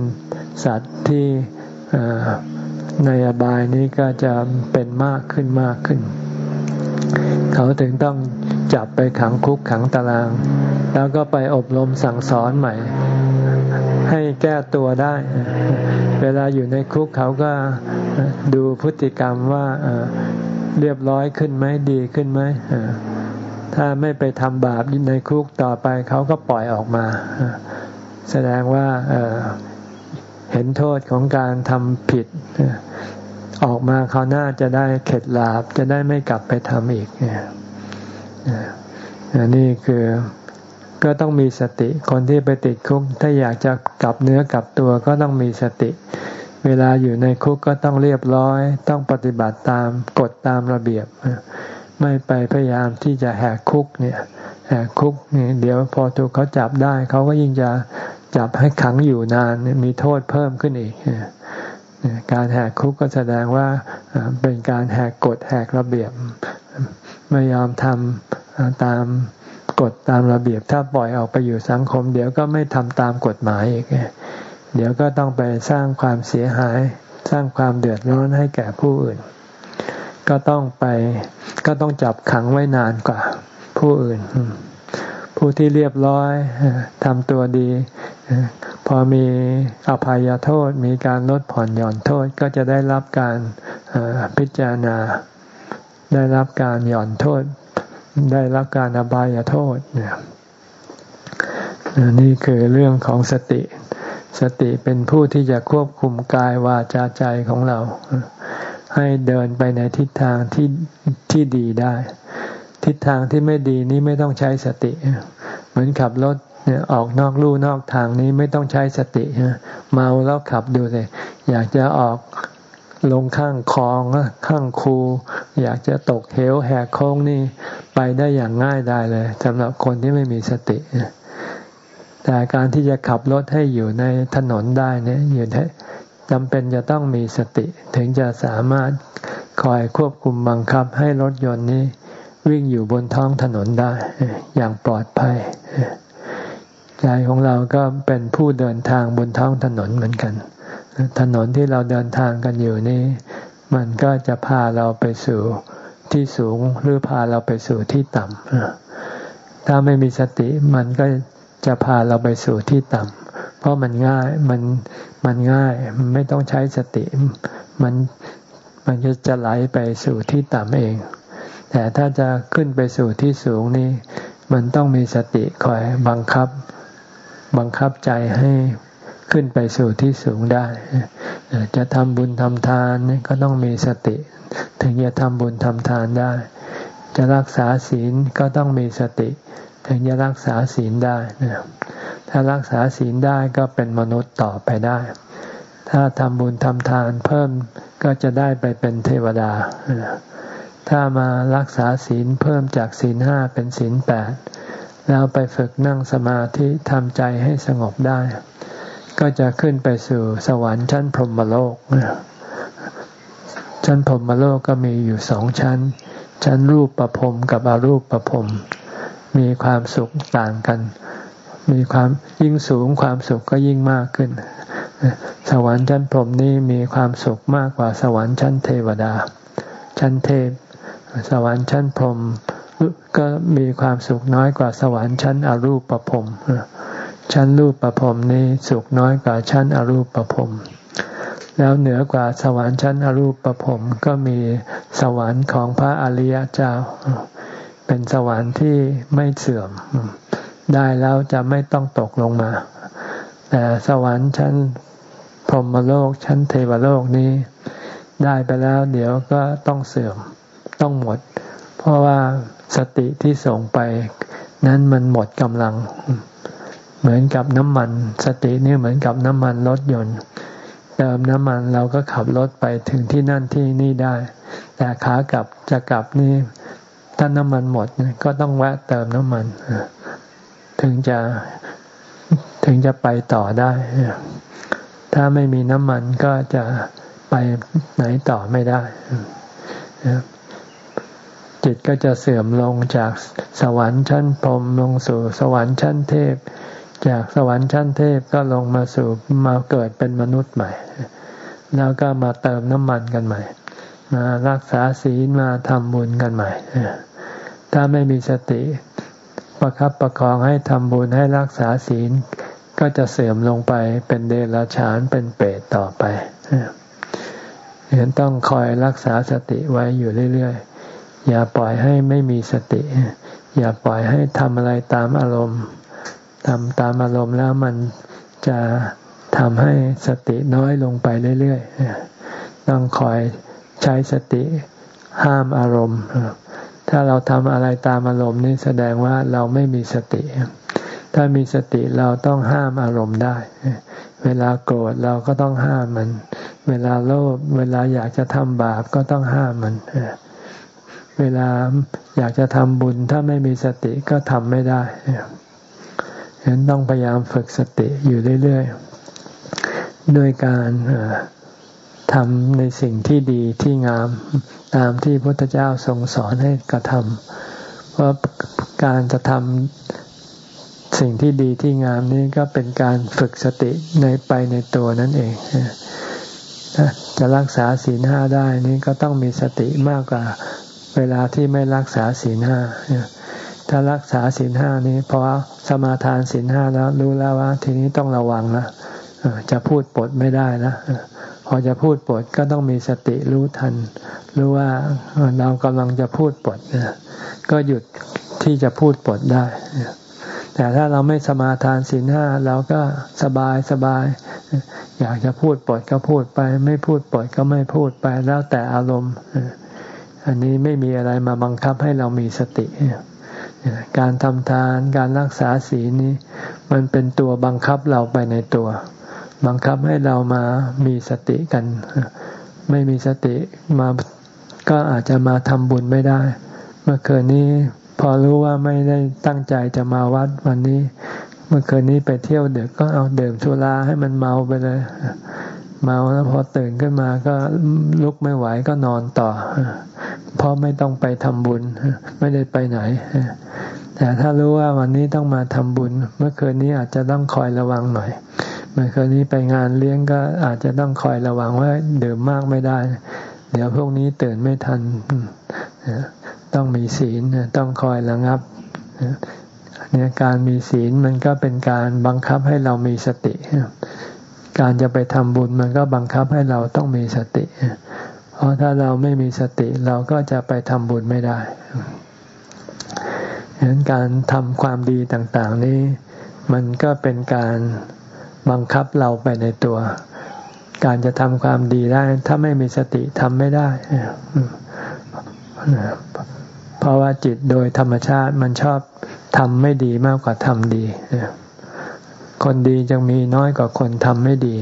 สัตว์ที่ในอบายนี้ก็จะเป็นมากขึ้นมากขึ้น เขาถึงต้องจับไปขังคุกขังตาราง แล้วก็ไปอบรมสั่งสอนใหม่ ให้แก้ตัวได้ เวลาอยู่ในคุกเขาก็ดูพฤติกรรมว่าเรียบร้อยขึ้นไหมดีขึ้นไหม ถ้าไม่ไปทำบาปในคุกต่อไปเขาก็ปล่อยออกมา แสดงว่าเห็นโทษของการทำผิด ออกมาเขาวหน่าจะได้เข็ดหลาบจะได้ไม่กลับไปทำอีกนี่คือก็ต้องมีสติ คนที่ไปติดคุก ถ้าอยากจะกลับเนื้อกลับตัวก็ต้องมีสติ เวลาอยู่ในคุกก็ต้องเรียบร้อย ต้องปฏิบัติตามกฎตามระเบียบ ไม่ไปพยายามที่จะแหกคุกเนี่ยแหกคุกเนี่ยเดี๋ยวพอถูกเขาจับได้ เขาก็ยิ่งจะจับให้ขังอยู่นานมีโทษเพิ่มขึ้นอีกการแหกคุกก็แสดงว่าเป็นการแหกกฎแหกระเบียบ ไม่ยอมทำตามกฎตามระเบียบ ถ้าปล่อยออกไปอยู่สังคม เดี๋ยวก็ไม่ทำตามกฎหมายอีกเดี๋ยวก็ต้องไปสร้างความเสียหาย สร้างความเดือดร้อนให้แก่ผู้อื่น ก็ต้องไปก็ต้องจับขังไว้นานกว่า ผู้อื่น ผู้ที่เรียบร้อยทำตัวดี พอมีอภัยโทษ มีการลดผ่อนหย่อนโทษก็จะได้รับการพิจารณา ได้รับการหย่อนโทษ ได้รับการอบายโทษเนี่ยนี่คือเรื่องของสติ สติเป็นผู้ที่จะควบคุมกายวาจาใจของเรา ให้เดินไปในทิศทางที่ที่ดีได้ ทิศทางที่ไม่ดีนี้ไม่ต้องใช้สติ เหมือนขับรถเนี่ยออกนอกลู่นอกทางนี้ไม่ต้องใช้สติเมาแล้วขับดูเลยอยากจะออกลงข้างคลองข้างคู อยากจะตกเหวแหกโค้งนี่ไปได้อย่างง่ายได้เลยสำหรับคนที่ไม่มีสติ แต่การที่จะขับรถให้อยู่ในถนนได้เนี่ยอยู่ จำเป็นจะต้องมีสติ ถึงจะสามารถคอยควบคุมบังคับให้รถยนต์นี้ วิ่งอยู่บนท้องถนนได้ อย่างปลอดภัย ใจของเราก็เป็นผู้เดินทางบนท้องถนนเหมือนกัน ถนนที่เราเดินทางกันอยู่นี้ มันก็จะพาเราไปสู่ที่สูงหรือพาเราไปสู่ที่ต่ำถ้าไม่มีสติมันก็จะพาเราไปสู่ที่ต่ำ เพราะมันง่ายมันมันง่ายมันไม่ต้องใช้สติ มันมันจะจะไหลไปสู่ที่ต่ำเอง แต่ถ้าจะขึ้นไปสู่ที่สูงนี่มันต้องมีสติคอยบังคับ บังคับใจให้ขึ้นไปสู่ที่สูงได้ จะทำบุญทำทานก็ต้องมีสติ ถึงจะทำบุญทำทานได้ จะรักษาศีลก็ต้องมีสติ ถึงจะรักษาศีลได้ ถ้ารักษาศีลได้ก็เป็นมนุษย์ต่อไปได้ ถ้าทำบุญทำทานเพิ่มก็จะได้ไปเป็นเทวดา ถ้ามารักษาศีลเพิ่มจากศีลห้าเป็นศีลแปดแล้วไปฝึกนั่งสมาธิทำใจให้สงบได้ ก็จะขึ้นไปสู่สวรรค์ชั้นพรหมโลก ชั้นพรหมโลกก็มีอยู่สองชั้น ชั้นรูปประพรมกับอรูปประพรมมีความสุขต่างกัน มีความยิ่งสูงความสุขก็ยิ่งมากขึ้น สวรรค์ชั้นพรหมนี้มีความสุขมากกว่าสวรรค์ชั้นเทวดา ชั้นเทพ สวรรค์ชั้นพรหมก็มีความสุขน้อยกว่าสวรรค์ชั้นอรูปประพรมชั้นรูปประพรมนี้สุขน้อยกว่าชั้นอรูปประพรมแล้วเหนือกว่าสวรรค์ชั้นอรูปประพรมก็มีสวรรค์ของพระอริยเจ้า เป็นสวรรค์ที่ไม่เสื่อม ได้แล้วจะไม่ต้องตกลงมา แต่สวรรค์ชั้นพรหมโลกชั้นเทวโลกนี้ ได้ไปแล้ว เดี๋ยวก็ต้องเสื่อมต้องหมด เพราะว่าสติที่ส่งไป นั้นมันหมดกำลัง เหมือนกับน้ำมัน สตินี่เหมือนกับน้ำมันรถยนต์เติมน้ำมันเราก็ขับรถไปถึงที่นั่นที่นี่ได้ แต่ขากลับจะกลับนี่ถ้าน้ำมันหมดก็ต้องแวะเติมน้ำมัน ถึงจะถึงจะไปต่อได้ ถ้าไม่มีน้ำมันก็จะไปไหนต่อไม่ได้ จิตก็จะเสื่อมลงจากสวรรค์ชั้นพรมลงสู่สวรรค์ชั้นเทพ จากสวรรค์ชั้นเทพก็ลงมาสู่มาเกิดเป็นมนุษย์ใหม่ แล้วก็มาเติมน้ำมันกันใหม่ มารักษาศีลมาทำบุญกันใหม่ ถ้าไม่มีสติ ประครับประคองให้ทำบุญให้รักษาศีล ก็จะเสื่อมลงไปเป็นเดรัจฉานเป็นเปรตต่อไปเห็นต้องคอยรักษาสติไว้อยู่เรื่อยๆ อย่าปล่อยให้ไม่มีสติ อย่าปล่อยให้ทำอะไรตามอารมณ์ทำตามอารมณ์แล้วมันจะทำให้สติน้อยลงไปเรื่อยๆ ต้องคอยใช้สติห้ามอารมณ์ ถ้าเราทำอะไรตามอารมณ์นี่แสดงว่าเราไม่มีสติ ถ้ามีสติเราต้องห้ามอารมณ์ได้ เวลาโกรธเราก็ต้องห้ามมัน เวลาโลภเวลาอยากจะทำบาปก็ต้องห้ามมันเวลาอยากจะทำบุญถ้าไม่มีสติก็ทำไม่ได้ฉะนั้นต้องพยายามฝึกสติอยู่เรื่อยๆ ด้วยการ ทำในสิ่งที่ดีที่งามตามที่พระพุทธเจ้าทรงสอนให้กระทำเพราะการจะทำสิ่งที่ดีที่งามนี้ก็เป็นการฝึกสติในไปในตัวนั่นเองจะรักษาศีลห้าได้นี้ก็ต้องมีสติมากกว่าเวลาที่ไม่รักษาศีลห้าถ้ารักษาศีลห้านี้พอสมาทานศีลห้าแล้วรู้แล้วว่า ทีนี้ต้องระวังนะจะพูดปดไม่ได้นะ พอจะพูดปดก็ต้องมีสติรู้ทัน รู้ว่าเรากำลังจะพูดปดก็หยุดที่จะพูดปดได้แต่ถ้าเราไม่สมาทานศีลห้าเราก็สบายสบาย อยากจะพูดปดก็พูดไป ไม่พูดปดก็ไม่พูดไปแล้วแต่อารมณ์ อันนี้ไม่มีอะไรมาบังคับให้เรามีสติ การทำทานการรักษาศีลนี้ มันเป็นตัวบังคับเราไปในตัว บังคับให้เรามามีสติกัน ไม่มีสติมาก็อาจจะมาทำบุญไม่ได้ เมื่อคืนนี้พอรู้ว่าไม่ได้ตั้งใจจะมาวัดวันนี้ เมื่อคืนนี้ไปเที่ยวเด็กก็เอาเดิมชุราให้มันเมาไปเลย เมาแล้วพอตื่นขึ้นมาก็ลุกไม่ไหวก็นอนต่อ เพราะไม่ต้องไปทำบุญ ไม่ได้ไปไหน แต่ถ้ารู้ว่าวันนี้ต้องมาทำบุญ เมื่อคืนนี้อาจจะต้องคอยระวังหน่อย เมื่อคืนนี้ไปงานเลี้ยงก็อาจจะต้องคอยระวังว่าดื่มมากไม่ได้ เดี๋ยวพวกนี้ตื่นไม่ทัน ต้องมีศีลต้องคอยระงับเนี่ยการมีศีลมันก็เป็นการบังคับให้เรามีสติ การจะไปทำบุญมันก็บังคับให้เราต้องมีสติ เพราะถ้าเราไม่มีสติเราก็จะไปทำบุญไม่ได้ฉะนั้นการทำความดีต่าง ๆ นี้ มันก็เป็นการ บังคับเราไปในตัว การจะทำความดีได้ ถ้าไม่มีสติทำไม่ได้ เพราะว่าจิตโดยธรรมชาติมันชอบทำไม่ดีมากกว่าทำดี คนดีจึงมีน้อยกว่าคนทำไม่ดี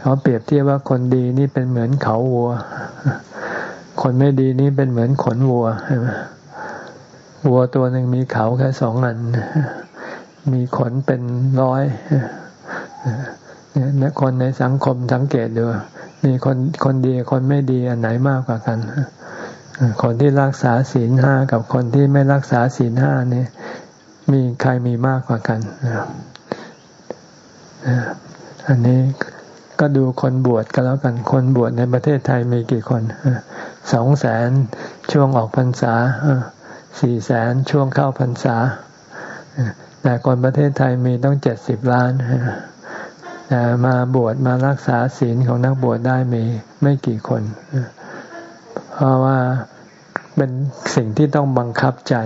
เขาเปรียบเทียบว่าคนดีนี่เป็นเหมือนเขาวัว คนไม่ดีนี่เป็นเหมือนขนวัววัวตัวหนึ่งมีเขาแค่สองอัน มีขนเป็นร้อย เนี่ยคนในสังคมสังเกตดูมีคนคนดีคนไม่ดีอันไหนมากกว่ากันคนที่รักษาศีลห้ากับคนที่ไม่รักษาศีลห้านี่มีใครมีมากกว่ากันอันนี้ก็ดูคนบวชก็แล้วกัน คนบวชในประเทศไทยมีกี่คนสองแสนช่วงออกพรรษาสี่แสนช่วงเข้าพรรษาแต่คนประเทศไทยมีต้องเจ็ดสิบล้าน แต่มาบวชมารักษาศีลของนักบวชได้มีไม่กี่คน เพราะว่าเป็นสิ่งที่ต้องบังคับใจ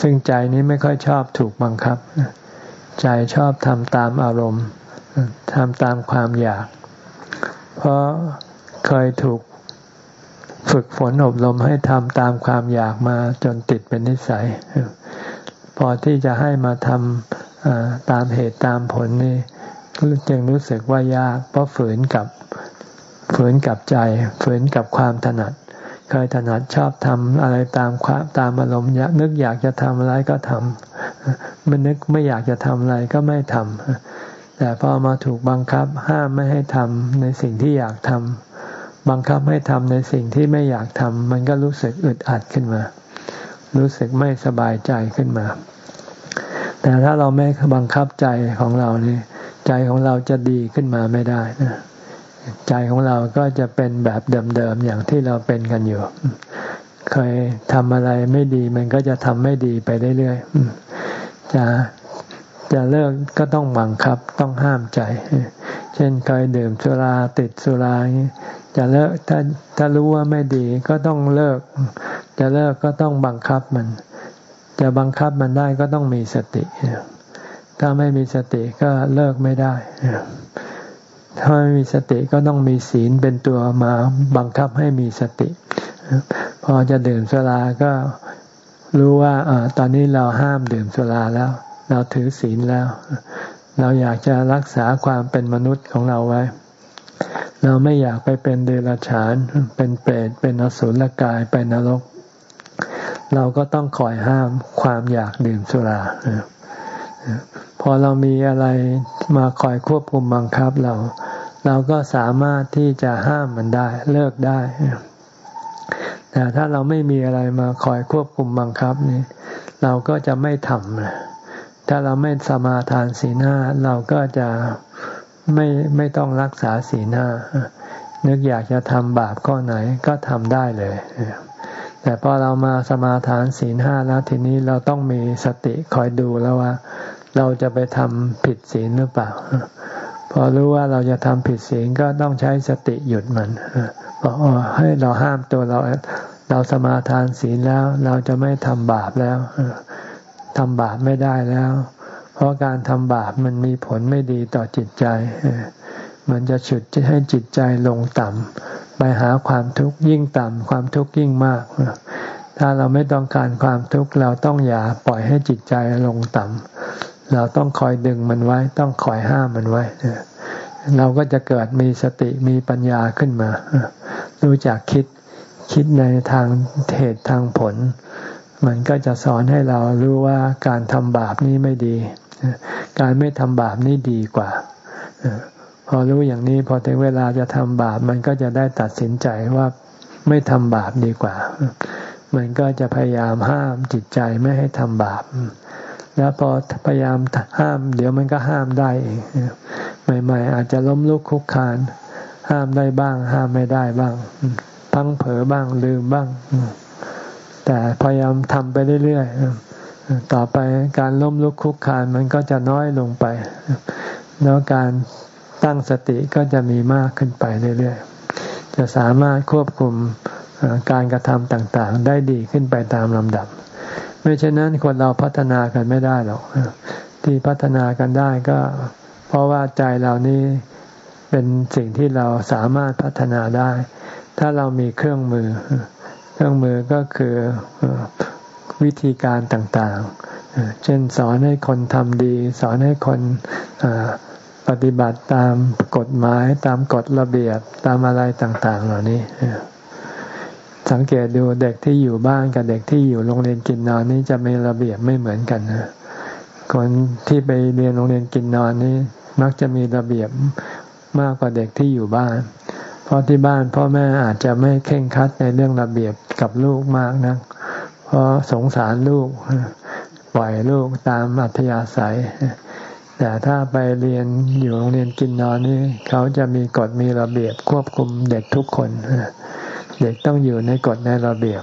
ซึ่งใจนี้ไม่ค่อยชอบถูกบังคับ ใจชอบทำตามอารมณ์ทำตามความอยาก เพราะเคยถูกฝึกฝนอบรมให้ทำตามความอยากมาจนติดเป็นนิสัย พอที่จะให้มาทำตามเหตุตามผลนี่ จึงรู้สึกว่ายาก เพราะฝืนกับฝืนกับใจ ฝืนกับความถนัด เคยถนัดชอบทำอะไรตามความตามอารมณ์นึกอยากจะทำอะไรก็ทำไม่นึกไม่อยากจะทำอะไรก็ไม่ทำแต่พอมาถูกบังคับห้ามไม่ให้ทำในสิ่งที่อยากทำบังคับให้ทำในสิ่งที่ไม่อยากทำมันก็รู้สึกอึดอัดขึ้นมา รู้สึกไม่สบายใจขึ้นมา แต่ถ้าเราไม่บังคับใจของเรานี่ ใจของเราจะดีขึ้นมาไม่ได้ใจของเราก็จะเป็นแบบเดิมๆอย่างที่เราเป็นกันอยู่ เคยทำอะไรไม่ดีมันก็จะทำไม่ดีไปเรื่อยๆจะจะเลิกก็ต้องบังคับต้องห้ามใจ เช่นเคยดื่มสุราติดสุราจะเลิกถ้าถ้ารู้ว่าไม่ดีก็ต้องเลิก จะเลิกก็ต้องบังคับมัน จะบังคับมันได้ก็ต้องมีสติ ถ้าไม่มีสติก็เลิกไม่ได้ ถ้าไม่มีสติก็ต้องมีศีลเป็นตัวมาบังคับให้มีสติ พอจะดื่มสุราก็รู้ว่าอตอนนี้เราห้ามดื่มสุราแล้ว เราถือศีลแล้ว เราอยากจะรักษาความเป็นมนุษย์ของเราไว้ เราไม่อยากไปเป็นเดรัจฉาน เป็นเปรต เป็นอสุรกายไปนรก เราก็ต้องคอยห้ามความอยากดื่มสุรา พอเรามีอะไรมาคอยควบคุมบังคับเรา เราก็สามารถที่จะห้ามมันได้ เลิกได้แต่ถ้าเราไม่มีอะไรมาคอยควบคุมบังคับนี่เราก็จะไม่ทำถ้าเราไม่สมาทานสีหน้า เราก็จะไม่ไม่ต้องรักษาศีลห้า นึกอยากจะทำบาปข้อไหนก็ทำได้เลย แต่พอเรามาสมาทานศีลห้าแล้วทีนี้เราต้องมีสติคอยดูแล้วว่า เราจะไปทำผิดศีลหรือเปล่า พอรู้ว่าเราจะทำผิดศีลก็ต้องใช้สติหยุดมันบอกให้เราห้ามตัวเรา เราสมาทานศีลแล้ว เราจะไม่ทำบาปแล้วทำบาปไม่ได้แล้ว เพราะการทำบาปมันมีผลไม่ดีต่อจิตใจ มันจะฉุดให้จิตใจลงต่ำ ไปหาความทุกข์ยิ่งต่ำความทุกข์ยิ่งมาก ถ้าเราไม่ต้องการความทุกข์เราต้องอย่าปล่อยให้จิตใจลงต่ำเราต้องคอยดึงมันไว้ ต้องคอยห้ามมันไว้เราก็จะเกิดมีสติมีปัญญาขึ้นมา รู้จักคิดคิดในทางเหตุทางผล มันก็จะสอนให้เรารู้ว่าการทำบาปนี้ไม่ดี การไม่ทำบาปนี่ดีกว่า พอรู้อย่างนี้พอถึงเวลาจะทำบาป มันก็จะได้ตัดสินใจว่าไม่ทำบาปดีกว่า มันก็จะพยายามห้ามจิตใจไม่ให้ทำบาป แล้วพอพยายามห้าม เดี๋ยวมันก็ห้ามได้เองใหม่ ๆ อาจจะล้มลุกคุกคาน ห้ามได้บ้าง ห้ามไม่ได้บ้าง พังเผลอบ้างลืมบ้าง แต่พยายามทำไปเรื่อยๆต่อไปการล้มลุกคุกคานมันก็จะน้อยลงไป แล้วการ ตั้งสติก็จะมีมากขึ้นไปเรื่อยๆ จะสามารถควบคุมการกระทำต่างๆ ได้ดีขึ้นไปตามลำดับ ไม่เช่นนั้นคนเราพัฒนากันไม่ได้หรอก ที่พัฒนากันได้ก็ เพราะว่าใจเรานี้เป็นสิ่งที่เราสามารถพัฒนาได้ ถ้าเรามีเครื่องมือ เครื่องมือก็คือวิธีการต่างๆ เช่นสอนให้คนทำดี สอนให้คน ปฏิบัติตามกฎหมายตามกฎระเบียบตามอะไรต่าง ๆ เหล่านี้ สังเกตดูเด็กที่อยู่บ้านกับเด็กที่อยู่โรงเรียนกินนอนนี้จะมีระเบียบไม่เหมือนกันนะคนที่ไปเรียนโรงเรียนกินนอนนี้มักจะมีระเบียบมากกว่าเด็กที่อยู่บ้าน เพราะที่บ้านพ่อแม่อาจจะไม่เข่งคัดในเรื่องระเบียบกับลูกมากนะเพราะสงสารลูกปล่อยลูกตามอัธยาศัย แต่ถ้าไปเรียนอยู่โรงเรียนกินนอนนี่เขาจะมีกฎมีระเบียบควบคุมเด็กทุกคนเด็กต้องอยู่ในกฎในระเบียบ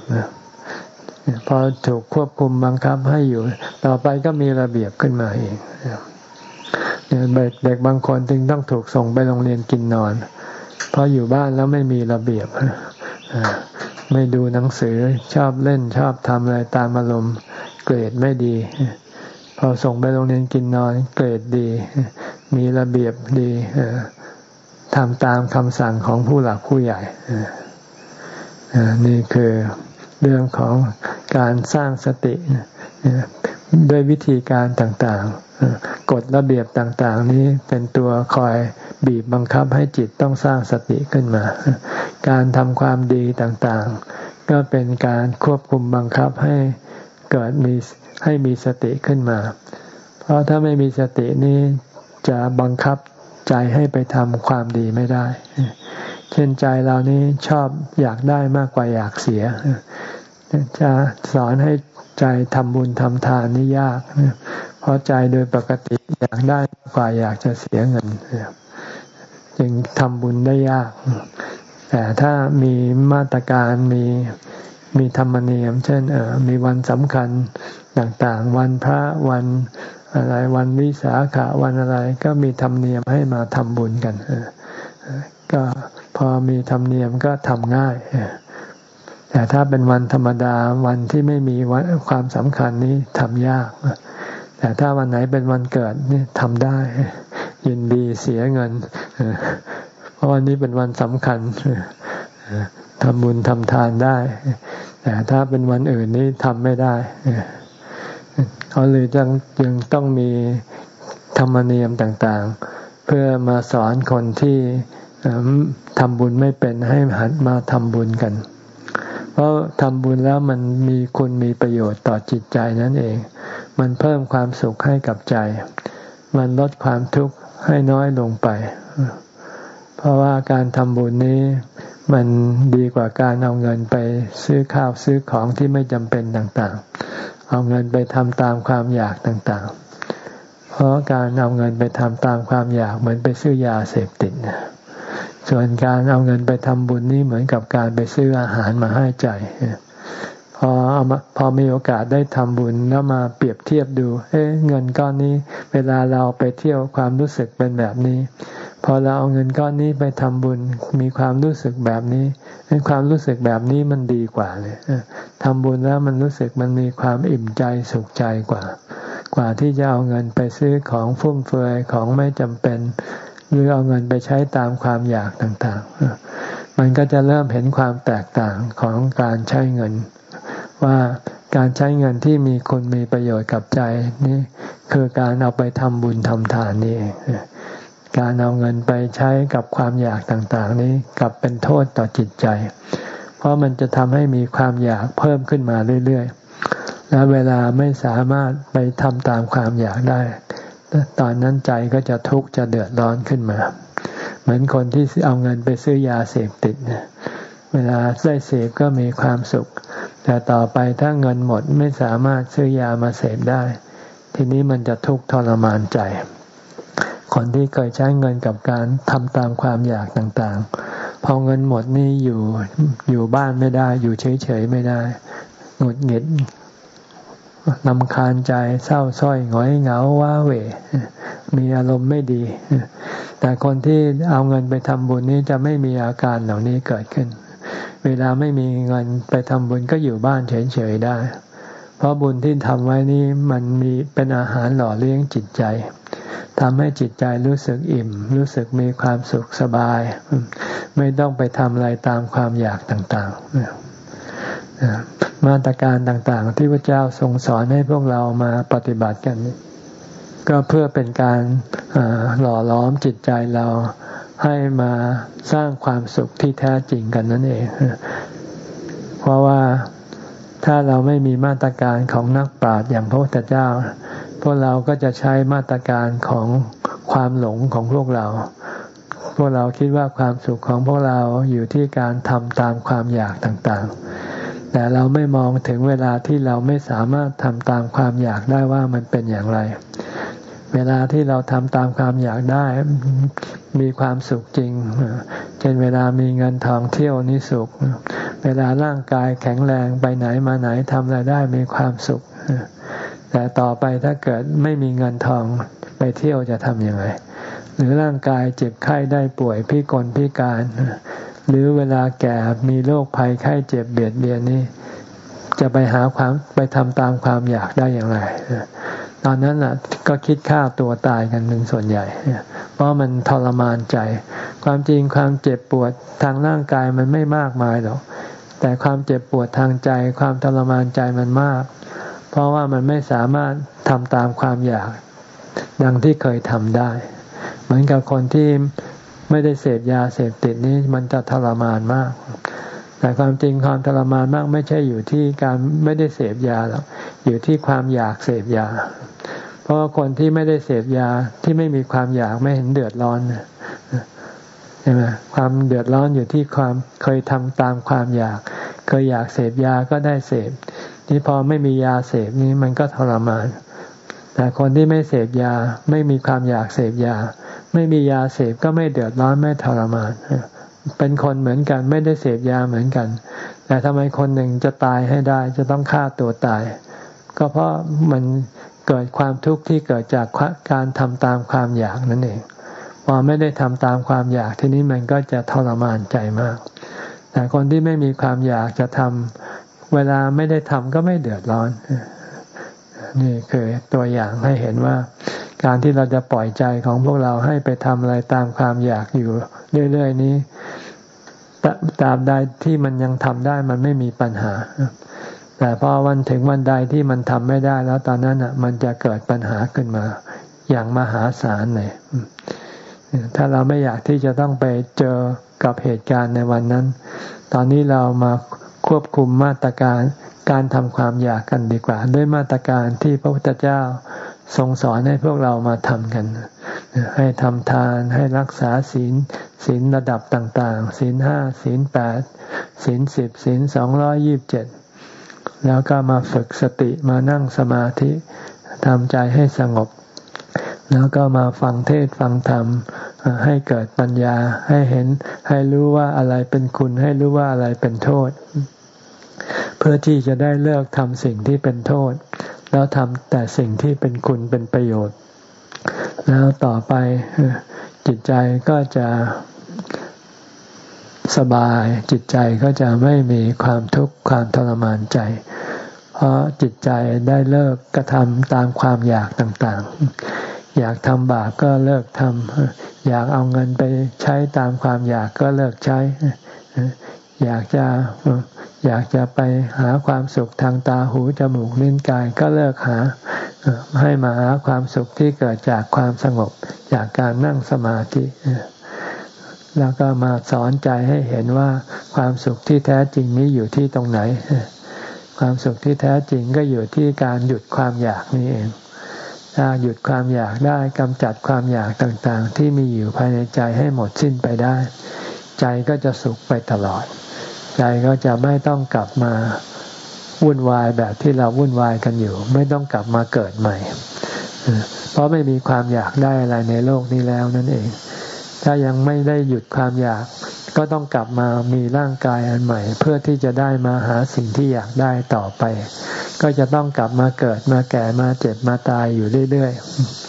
พอถูกควบคุมบังคับให้อยู่ ต่อไปก็มีระเบียบขึ้นมาเองเด็กบางคนจึงต้องถูกส่งไปโรงเรียนกินนอน เพราะอยู่บ้านแล้วไม่มีระเบียบไม่ดูหนังสือชอบเล่นชอบทำอะไรตามอารมณ์เกรดไม่ดี พอส่งไปโรงเรียนกินนอนเกรดดี มีระเบียบดีทำตามคำสั่งของผู้หลักผู้ใหญ่นี่คือเรื่องของการสร้างสติด้วยวิธีการต่างๆ กฎระเบียบต่างๆ นี้เป็นตัวคอยบีบบังคับให้จิตต้องสร้างสติขึ้นมา การทำความดีต่างๆ ก็เป็นการควบคุมบังคับให้เกิดมี ให้มีสติขึ้นมา เพราะถ้าไม่มีสตินี้จะบังคับใจให้ไปทำความดีไม่ได้ เช่นใจเรานี้ชอบอยากได้มากกว่าอยากเสีย จะสอนให้ใจทำบุญทำทานนี่ยาก เพราะใจโดยปกติอยากได้มากกว่าอยากจะเสียเงิน จึงทำบุญได้ยาก แต่ถ้ามีมาตรการมี มีธรรมเนียม เช่นเออมีวันสำคัญต่างๆ วันพระวันอะไรวันวิสาขะวันอะไรก็มีธรรมเนียมให้มาทำบุญกันก็พอมีธรรมเนียมก็ทำง่ายแต่ถ้าเป็นวันธรรมดาวันที่ไม่มีวันความสำคัญนี้ทำยาก แต่ถ้าวันไหนเป็นวันเกิดนี่ทำได้ ยินดีเสียเงินเพราะวันนี้เป็นวันสำคัญ ทำบุญทำทานได้ แต่ถ้าเป็นวันอื่นนี้ทำไม่ได้เขาเลยจึงจึงต้องมีธรรมเนียมต่างๆ เพื่อมาสอนคนที่ทำบุญไม่เป็นให้หัดมาทำบุญกัน เพราะทำบุญแล้วมันมีคุณมีประโยชน์ต่อจิตใจนั่นเอง มันเพิ่มความสุขให้กับใจ มันลดความทุกข์ให้น้อยลงไป เพราะว่าการทำบุญนี้ มันดีกว่าการเอาเงินไปซื้อข้าวซื้อของที่ไม่จำเป็นต่างๆ เอาเงินไปทำตามความอยากต่างๆ เพราะการเอาเงินไปทำตามความอยากเหมือนไปซื้อยาเสพติดส่วนการเอาเงินไปทำบุญนี่เหมือนกับการไปซื้ออาหารมาให้ใจพอเอามาพอมีโอกาสได้ทำบุญแล้วมาเปรียบเทียบดู เอ๊ะเงินก้อนนี้ เวลาเราไปเที่ยวความรู้สึกเป็นแบบนี้ พอเราเอาเงินก้อนนี้ไปทำบุญ มีความรู้สึกแบบนี้ความรู้สึกแบบนี้มันดีกว่าเลยทำบุญแล้วมันรู้สึกมันมีความอิ่มใจสุขใจกว่า กว่าที่จะเอาเงินไปซื้อของฟุ่มเฟือยของไม่จำเป็น หรือเอาเงินไปใช้ตามความอยากต่างๆ มันก็จะเริ่มเห็นความแตกต่างของการใช้เงิน ว่าการใช้เงินที่มีคุณมีประโยชน์กับใจนี่คือการเอาไปทำบุญทำทานนี่เอง การเอาเงินไปใช้กับความอยากต่างๆ นี้กลับเป็นโทษต่อจิตใจ เพราะมันจะทำให้มีความอยากเพิ่มขึ้นมาเรื่อยๆ แล้วเวลาไม่สามารถไปทำตามความอยากได้ ตอนนั้นใจก็จะทุกข์จะเดือดร้อนขึ้นมา เหมือนคนที่เอาเงินไปซื้อยาเสพติดเวลาได้เสพก็มีความสุข แต่ต่อไปถ้าเงินหมดไม่สามารถซื้อยามาเสพได้ ทีนี้มันจะทุกข์ทรมานใจ คนที่เคยใช้เงินกับการทำตามความอยากต่างๆ พอเงินหมดนี่อยู่อยู่บ้านไม่ได้ อยู่เฉยๆไม่ได้หงุดหงิดนำคาญใจเศร้าส้อยหงอยเหงาว้าเหวมีอารมณ์ไม่ดี แต่คนที่เอาเงินไปทำบุญนี้จะไม่มีอาการเหล่านี้เกิดขึ้น เวลาไม่มีเงินไปทำบุญก็อยู่บ้านเฉยๆได้ เพราะบุญที่ทำไว้นี้มันมีเป็นอาหารหล่อเลี้ยงจิตใจ ทำให้จิตใจรู้สึกอิ่ม รู้สึกมีความสุขสบาย ไม่ต้องไปทำอะไรตามความอยากต่างๆ มาตรการต่างๆ ที่พระเจ้าทรงสอนให้พวกเรามาปฏิบัติกัน ก็เพื่อเป็นการหล่อล้อมจิตใจเราให้มาสร้างความสุขที่แท้จริงกันนั่นเอง เพราะว่าถ้าเราไม่มีมาตรการของนักปราชญ์อย่างพระพุทธเจ้า วกเราก็จะใช้มาตรการของความหลงของพวกเรา พวกเราคิดว่าความสุขของพวกเราอยู่ที่การทำตามความอยากต่างๆ แต่เราไม่มองถึงเวลาที่เราไม่สามารถทำตามความอยากได้ว่ามันเป็นอย่างไร เวลาที่เราทำตามความอยากได้มีความสุขจริง เช่นเวลามีเงินทองเที่ยวนี่สุข เวลาร่างกายแข็งแรงไปไหนมาไหนทำอะไรได้มีความสุข แต่ต่อไปถ้าเกิดไม่มีเงินทองไปเที่ยวจะทำยังไง หรือร่างกายเจ็บไข้ได้ป่วยพิกลพิการ หรือเวลาแก่มีโรคภัยไข้เจ็บเบียดเบียนนี่จะไปหาความไปทำตามความอยากได้อย่างไรตอนนั้นอะก็คิดฆ่าตัวตายกันเป็นส่วนใหญ่ เพราะมันทรมานใจ ความจริงความเจ็บปวดทางร่างกายมันไม่มากมายหรอกแต่ความเจ็บปวดทางใจ ความทรมานใจมันมาก เพราะว่ามันไม่สามารถทำตามความอยาก ดังที่เคยทำได้ เหมือนกับคนที่ไม่ได้เสพยาเสพติดนี้มันจะทรมานมาก แต่ความจริงความทรมานมากไม่ใช่อยู่ที่การไม่ได้เสพยาหรอกอยู่ที่ความอยากเสพยา เพราะคนที่ไม่ได้เสพยาที่ไม่มีความอยากไม่เห็นเดือดร้อนใช่ไหมความเดือดร้อนอยู่ที่ความเคยทำตามความอยาก เคยอยากเสพยาก็ได้เสพ นี่พอไม่มียาเสพนี้มันก็ทรมาน แต่คนที่ไม่เสพยาไม่มีความอยากเสพยา ไม่มียาเสพก็ไม่เดือดร้อนไม่ทรมาน เป็นคนเหมือนกันไม่ได้เสพยาเหมือนกัน แต่ทำไมคนหนึ่งจะตายให้ได้ จะต้องฆ่าตัวตาย ก็เพราะมันเกิดความทุกข์ที่เกิดจากการทำตามความอยากนั่นเองพอไม่ได้ทำตามความอยากทีนี้มันก็จะทรมานใจมาก แต่คนที่ไม่มีความอยากจะทำ เวลาไม่ได้ทำก็ไม่เดือดร้อน นี่คือตัวอย่างให้เห็นว่า การที่เราจะปล่อยใจของพวกเราให้ไปทำอะไรตามความอยากอยู่เรื่อยๆนี้ตาบใดที่มันยังทำได้มันไม่มีปัญหา แต่พอวันถึงวันใดที่มันทำไม่ได้แล้วตอนนั้นอะ มันจะเกิดปัญหาขึ้นมา อย่างมหาศาลเลยถ้าเราไม่อยากที่จะต้องไปเจอกับเหตุการณ์ในวันนั้น ตอนนี้เรามา ควบคุมมาตรการการทำความอยากกันดีกว่า ด้วยมาตรการที่พระพุทธเจ้าทรงสอนให้พวกเรามาทำกัน ให้ทำทานให้รักษาศีลศีลระดับต่างๆ ศีลห้าศีลแปดศีลสิบศีลสองร้อยยิบเจ็ดแล้วก็มาฝึกสติมานั่งสมาธิทำใจให้สงบ แล้วก็มาฟังเทศฟังธรรม ให้เกิดปัญญาให้เห็นให้รู้ว่าอะไรเป็นคุณ ให้รู้ว่าอะไรเป็นโทษ เพื่อที่จะได้เลิกทำสิ่งที่เป็นโทษ แล้วทำแต่สิ่งที่เป็นคุณเป็นประโยชน์ แล้วต่อไปจิตใจก็จะสบายจิตใจก็จะไม่มีความทุกข์ความทรมานใจ เพราะจิตใจได้เลิกกระทำตามความอยากต่างๆ อยากทำบาปก็เลิกทำอยากเอาเงินไปใช้ตามความอยากก็เลิกใช้ อยากจะอยากจะไปหาความสุขทางตาหูจมูกลิ้นกายก็เลิกหา ให้มาหาความสุขที่เกิดจากความสงบ จากการนั่งสมาธิแล้วก็มาสอนใจให้เห็นว่าความสุขที่แท้จริงนี้อยู่ที่ตรงไหน ความสุขที่แท้จริงก็อยู่ที่การหยุดความอยากนี่เอง ถ้าหยุดความอยากได้กำจัดความอยากต่างๆ ที่มีอยู่ภายในใจให้หมดสิ้นไปได้ ใจก็จะสุขไปตลอด ใจก็จะไม่ต้องกลับมาวุ่นวายแบบที่เราวุ่นวายกันอยู่ ไม่ต้องกลับมาเกิดใหม่ เพราะไม่มีความอยากได้อะไรในโลกนี้แล้วนั่นเอง ถ้ายังไม่ได้หยุดความอยาก ก็ต้องกลับมามีร่างกายอันใหม่ เพื่อที่จะได้มาหาสิ่งที่อยากได้ต่อไป ก็จะต้องกลับมาเกิดมาแก่มาเจ็บมาตายอยู่เรื่อย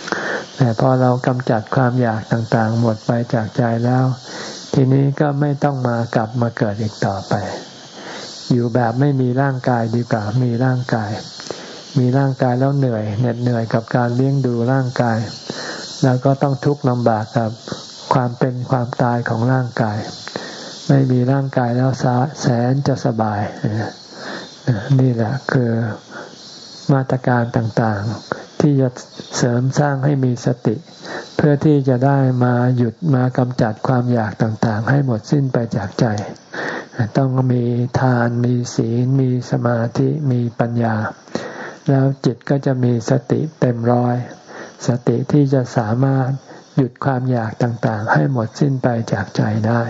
ๆแต่พอเรากำจัดความอยากต่างๆ หมดไปจากใจแล้ว ทีนี้ก็ไม่ต้องมากลับมาเกิดอีกต่อไป อยู่แบบไม่มีร่างกายดีกว่ามีร่างกาย มีร่างกายแล้วเหนื่อยเหน็ดเหนื่อยกับการเลี้ยงดูร่างกาย แล้วก็ต้องทุกข์ลำบากกับความเป็นความตายของร่างกาย ไม่มีร่างกายแล้วแสนจะสบาย นี่แหละคือมาตรการต่างๆ ที่จะเสริมสร้างให้มีสติ เพื่อที่จะได้มาหยุดมากำจัดความอยากต่างๆ ให้หมดสิ้นไปจากใจ ต้องมีทานมีศีล มีสมาธิมีปัญญา แล้วจิตก็จะมีสติเต็มร้อย สติที่จะสามารถหยุดความอยากต่างๆ ให้หมดสิ้นไปจากใจได้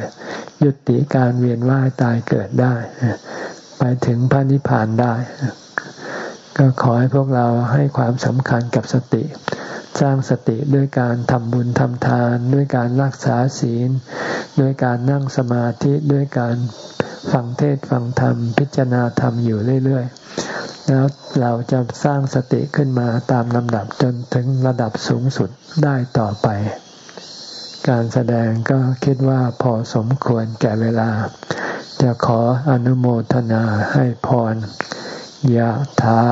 ยุติการเวียนว่ายตายเกิดได้ ไปถึงพระนิพพานได้ ก็ขอให้พวกเราให้ความสำคัญกับสติ สร้างสติด้วยการทำบุญทำทาน ด้วยการรักษาศีล ด้วยการนั่งสมาธิด้วยการฟังเทศฟังธรรม พิจารณาธรรมอยู่เรื่อยๆ แล้วเราจะสร้างสติขึ้นมาตามลำดับจนถึงระดับสูงสุดได้ต่อไป การแสดงก็คิดว่าพอสมควรแก่เวลา จะขออนุโมทนาให้พรยะถา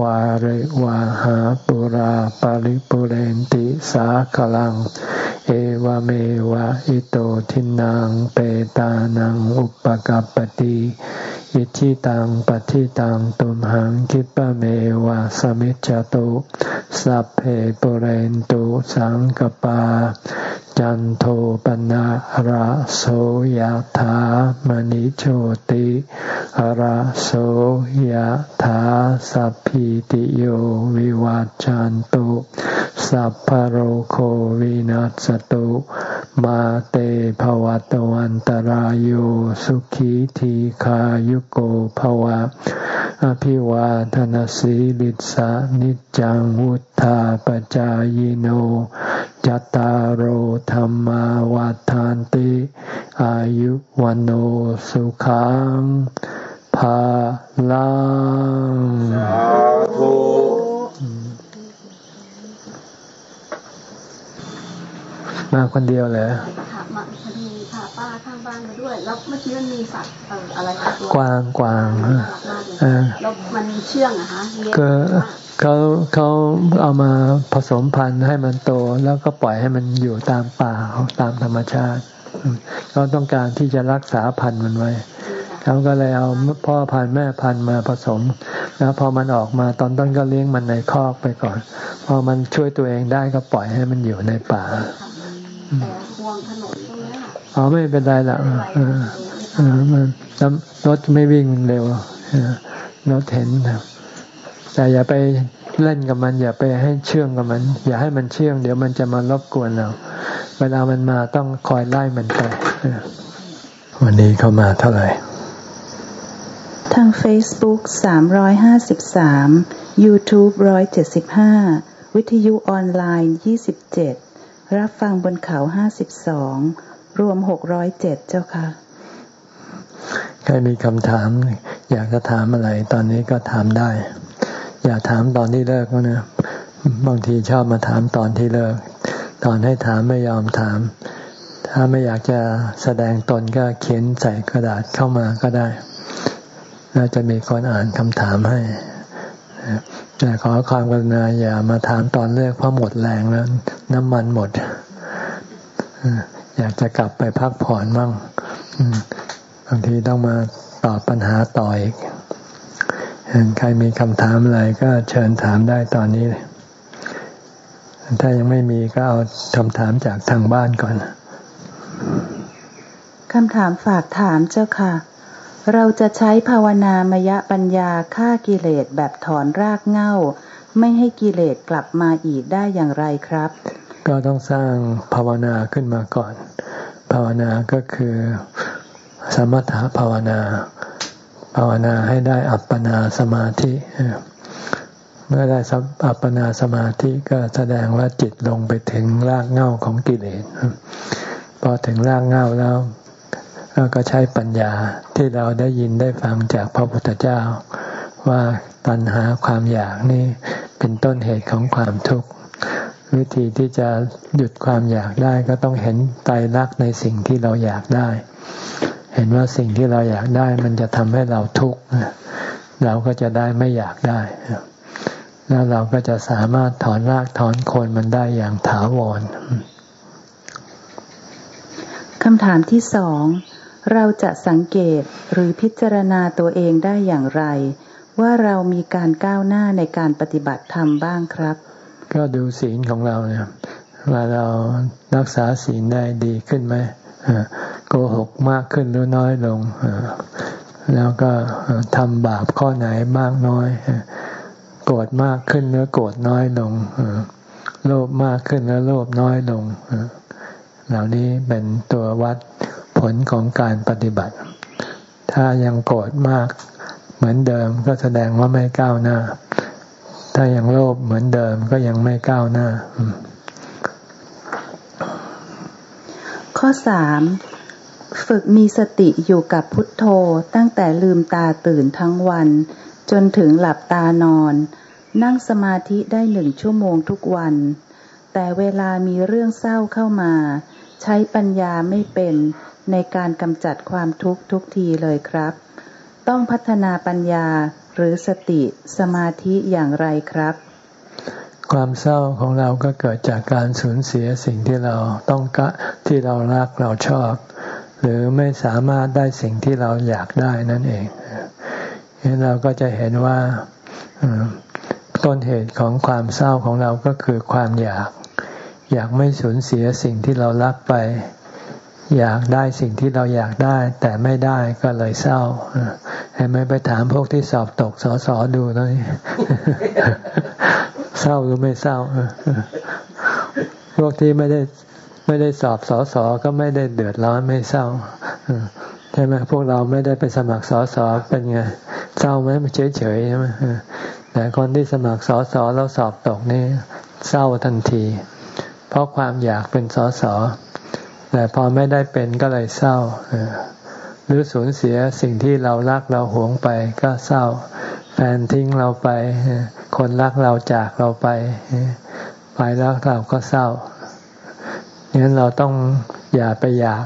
วาริวาหาปุราปาริปุเรนติสาขลัง เอวเมวะอิโตทินังเปตานังอุปกัรปติ อิชิตังปฏิตังตุมหังคิปะเมวะสมิจจตุสัพเพปุเรนตุสังกปา จันโทปนะระโสยธามณิโชติระโสยธาสัพพิติโยวิวัจจันตุสัพพโรโควินัสตุมาเตภวัตวันตรโยสุขีทีขายุโกภวะ อภิวาทนสีลิสานิจังวุธาปจายโน จตารโหธรรมาวาทานติ อายุวันโอสุขังภาลังมาคนเดียวเลยค่ะมาพอดีค่ะป้าข้าง บ้านมาด้วย แล้วเมื่อกี้มันมีสัตว์เอ่ออะไรตัวกวางกวางแล้วมันเชื่องอะคะก็เขาเขาเอามาผสมพันธุ์ให้มันโต แล้วก็ปล่อยให้มันอยู่ตามป่าตามธรรมชาติเขาต้องการที่จะรักษาพันธุ์มันไว้เขาก็เลยเอาพ่อพันธุ์แม่พันธุ์มาผสม แล้วพอมันออกมาตอนต้นก็เลี้ยงมันในคอกไปก่อน พอมันช่วยตัวเองได้ก็ปล่อยให้มันอยู่ในป่าแต่ห่วงถนนตรงนี้ อ๋อไม่เป็นไรละมันรถไม่วิ่งเร็วรถเห็นแต่อย่าไปเล่นกับมัน อย่าไปให้เชื่องกับมัน อย่าให้มันเชื่อง เดี๋ยวมันจะมารบกวนเราเวลามันมาต้องคอยไล่มันไปวันนี้เข้ามาเท่าไหร่ ทาง Facebook 353 YouTube 175 วิทยุออนไลน์ 27 รับฟังบนเขา 52 รวม607เจ็ดเจ้าค่ะใครมีคำถาม อยากจะถามอะไร ตอนนี้ก็ถามได้ อย่าถามตอนที่เลิกนะบางทีชอบมาถามตอนที่เลิก ตอนให้ถามไม่ยอมถาม ถ้าไม่อยากจะแสดงตนก็เขียนใส่กระดาษเข้ามาก็ได้แล้วจะมีคนอ่านคำถามให้แต่ขอความกรุณาอย่ามาถามตอนเลิกเพราะหมดแรงแล้ว น้ำมันหมด อยากจะกลับไปพักผ่อนมั่งบางทีต้องมาตอบปัญหาต่ออีกใครมีคำถามอะไรก็เชิญถามได้ตอนนี้เลยถ้ายังไม่มีก็เอาคำถามจากทางบ้านก่อน คำถามฝากถามเจ้าค่ะ เราจะใช้ภาวนามยปัญญาฆ่ากิเลสแบบถอนรากเง่า ไม่ให้กิเลสกลับมาอีกได้อย่างไรครับ ก็ต้องสร้างภาวนาขึ้นมาก่อน ภาวนาก็คือสมถภาวนา ภาวนาให้ได้อัปปนาสมาธิเมื่อได้อัปปนาสมาธิก็แสดงว่าจิตลงไปถึงรากเหง้าของกิเลสพอถึงรากเหง้าแล้วก็ใช้ปัญญาที่เราได้ยินได้ฟังจากพระพุทธเจ้า ว่าตัณหาความอยากนี่เป็นต้นเหตุของความทุกข์ วิธีที่จะหยุดความอยากได้ก็ต้องเห็นไตรลักษณ์ในสิ่งที่เราอยากได้ เห็นว่าสิ่งที่เราอยากได้มันจะทำให้เราทุกข์เราก็จะได้ไม่อยากได้ แล้วเราก็จะสามารถถอนรากถอนโคนมันได้อย่างถาวรคำถามที่สองเราจะสังเกตหรือพิจารณาตัวเองได้อย่างไร ว่าเรามีการก้าวหน้าในการปฏิบัติธรรมบ้างครับ ก็ดูศีลของเราเนี่ยว่าเรารักษาศีลได้ดีขึ้นไหมโกหกมากขึ้นหรือน้อยลง แล้วก็ทำบาปข้อไหนมากน้อย โกรธมากขึ้นหรือโกรธน้อยลงโลภมากขึ้นแล้วโลภน้อยลง เหล่านี้เป็นตัววัดผลของการปฏิบัติ ถ้ายังโกรธมากเหมือนเดิมก็แสดงว่าไม่ก้าวหน้า ถ้ายังโลภเหมือนเดิมก็ยังไม่ก้าวหน้า ข้อสามฝึกมีสติอยู่กับพุทโธตั้งแต่ลืมตาตื่นทั้งวัน จนถึงหลับตานอน นั่งสมาธิได้หนึ่งชั่วโมงทุกวัน แต่เวลามีเรื่องเศร้าเข้ามา ใช้ปัญญาไม่เป็นในการกำจัดความทุกข์ทุกทีเลยครับ ต้องพัฒนาปัญญา หรือสติสมาธิอย่างไรครับ ความเศร้าของเราก็เกิดจากการสูญเสียสิ่งที่เราต้องกะที่เรารักเราชอบ หรือไม่สามารถได้สิ่งที่เราอยากได้นั่นเองเห็นเราก็จะเห็นว่าต้นเหตุของความเศร้าของเราก็คือความอยาก อยากไม่สูญเสียสิ่งที่เรารักไป อยากได้สิ่งที่เราอยากได้ แต่ไม่ได้ก็เลยเศร้าเห็นไหมไปถามพวกที่สอบตกสอสอดูตอนนี้เศร้าหรือไม่เศร้าพวกที่ไม่ได้ไม่ได้สอบสอสอก็ไม่ได้เดือดร้อนไม่เศร้าใช่ไหมพวกเราไม่ได้ไปสมัครสอสอเป็นไงเศร้าไหมเฉยเฉยใช่ไหมแต่คนที่สมัครสอสอแล้วสอบตกนี่เศร้าทันที เพราะความอยากเป็นสอสอ แต่พอไม่ได้เป็นก็เลยเศร้าหรือสูญเสียสิ่งที่เรารักเราหวงไปก็เศร้า แฟนทิ้งเราไป คนรักเราจากเราไป ไปแล้วเราก็เศร้างั้นเราต้องอย่าไปอยาก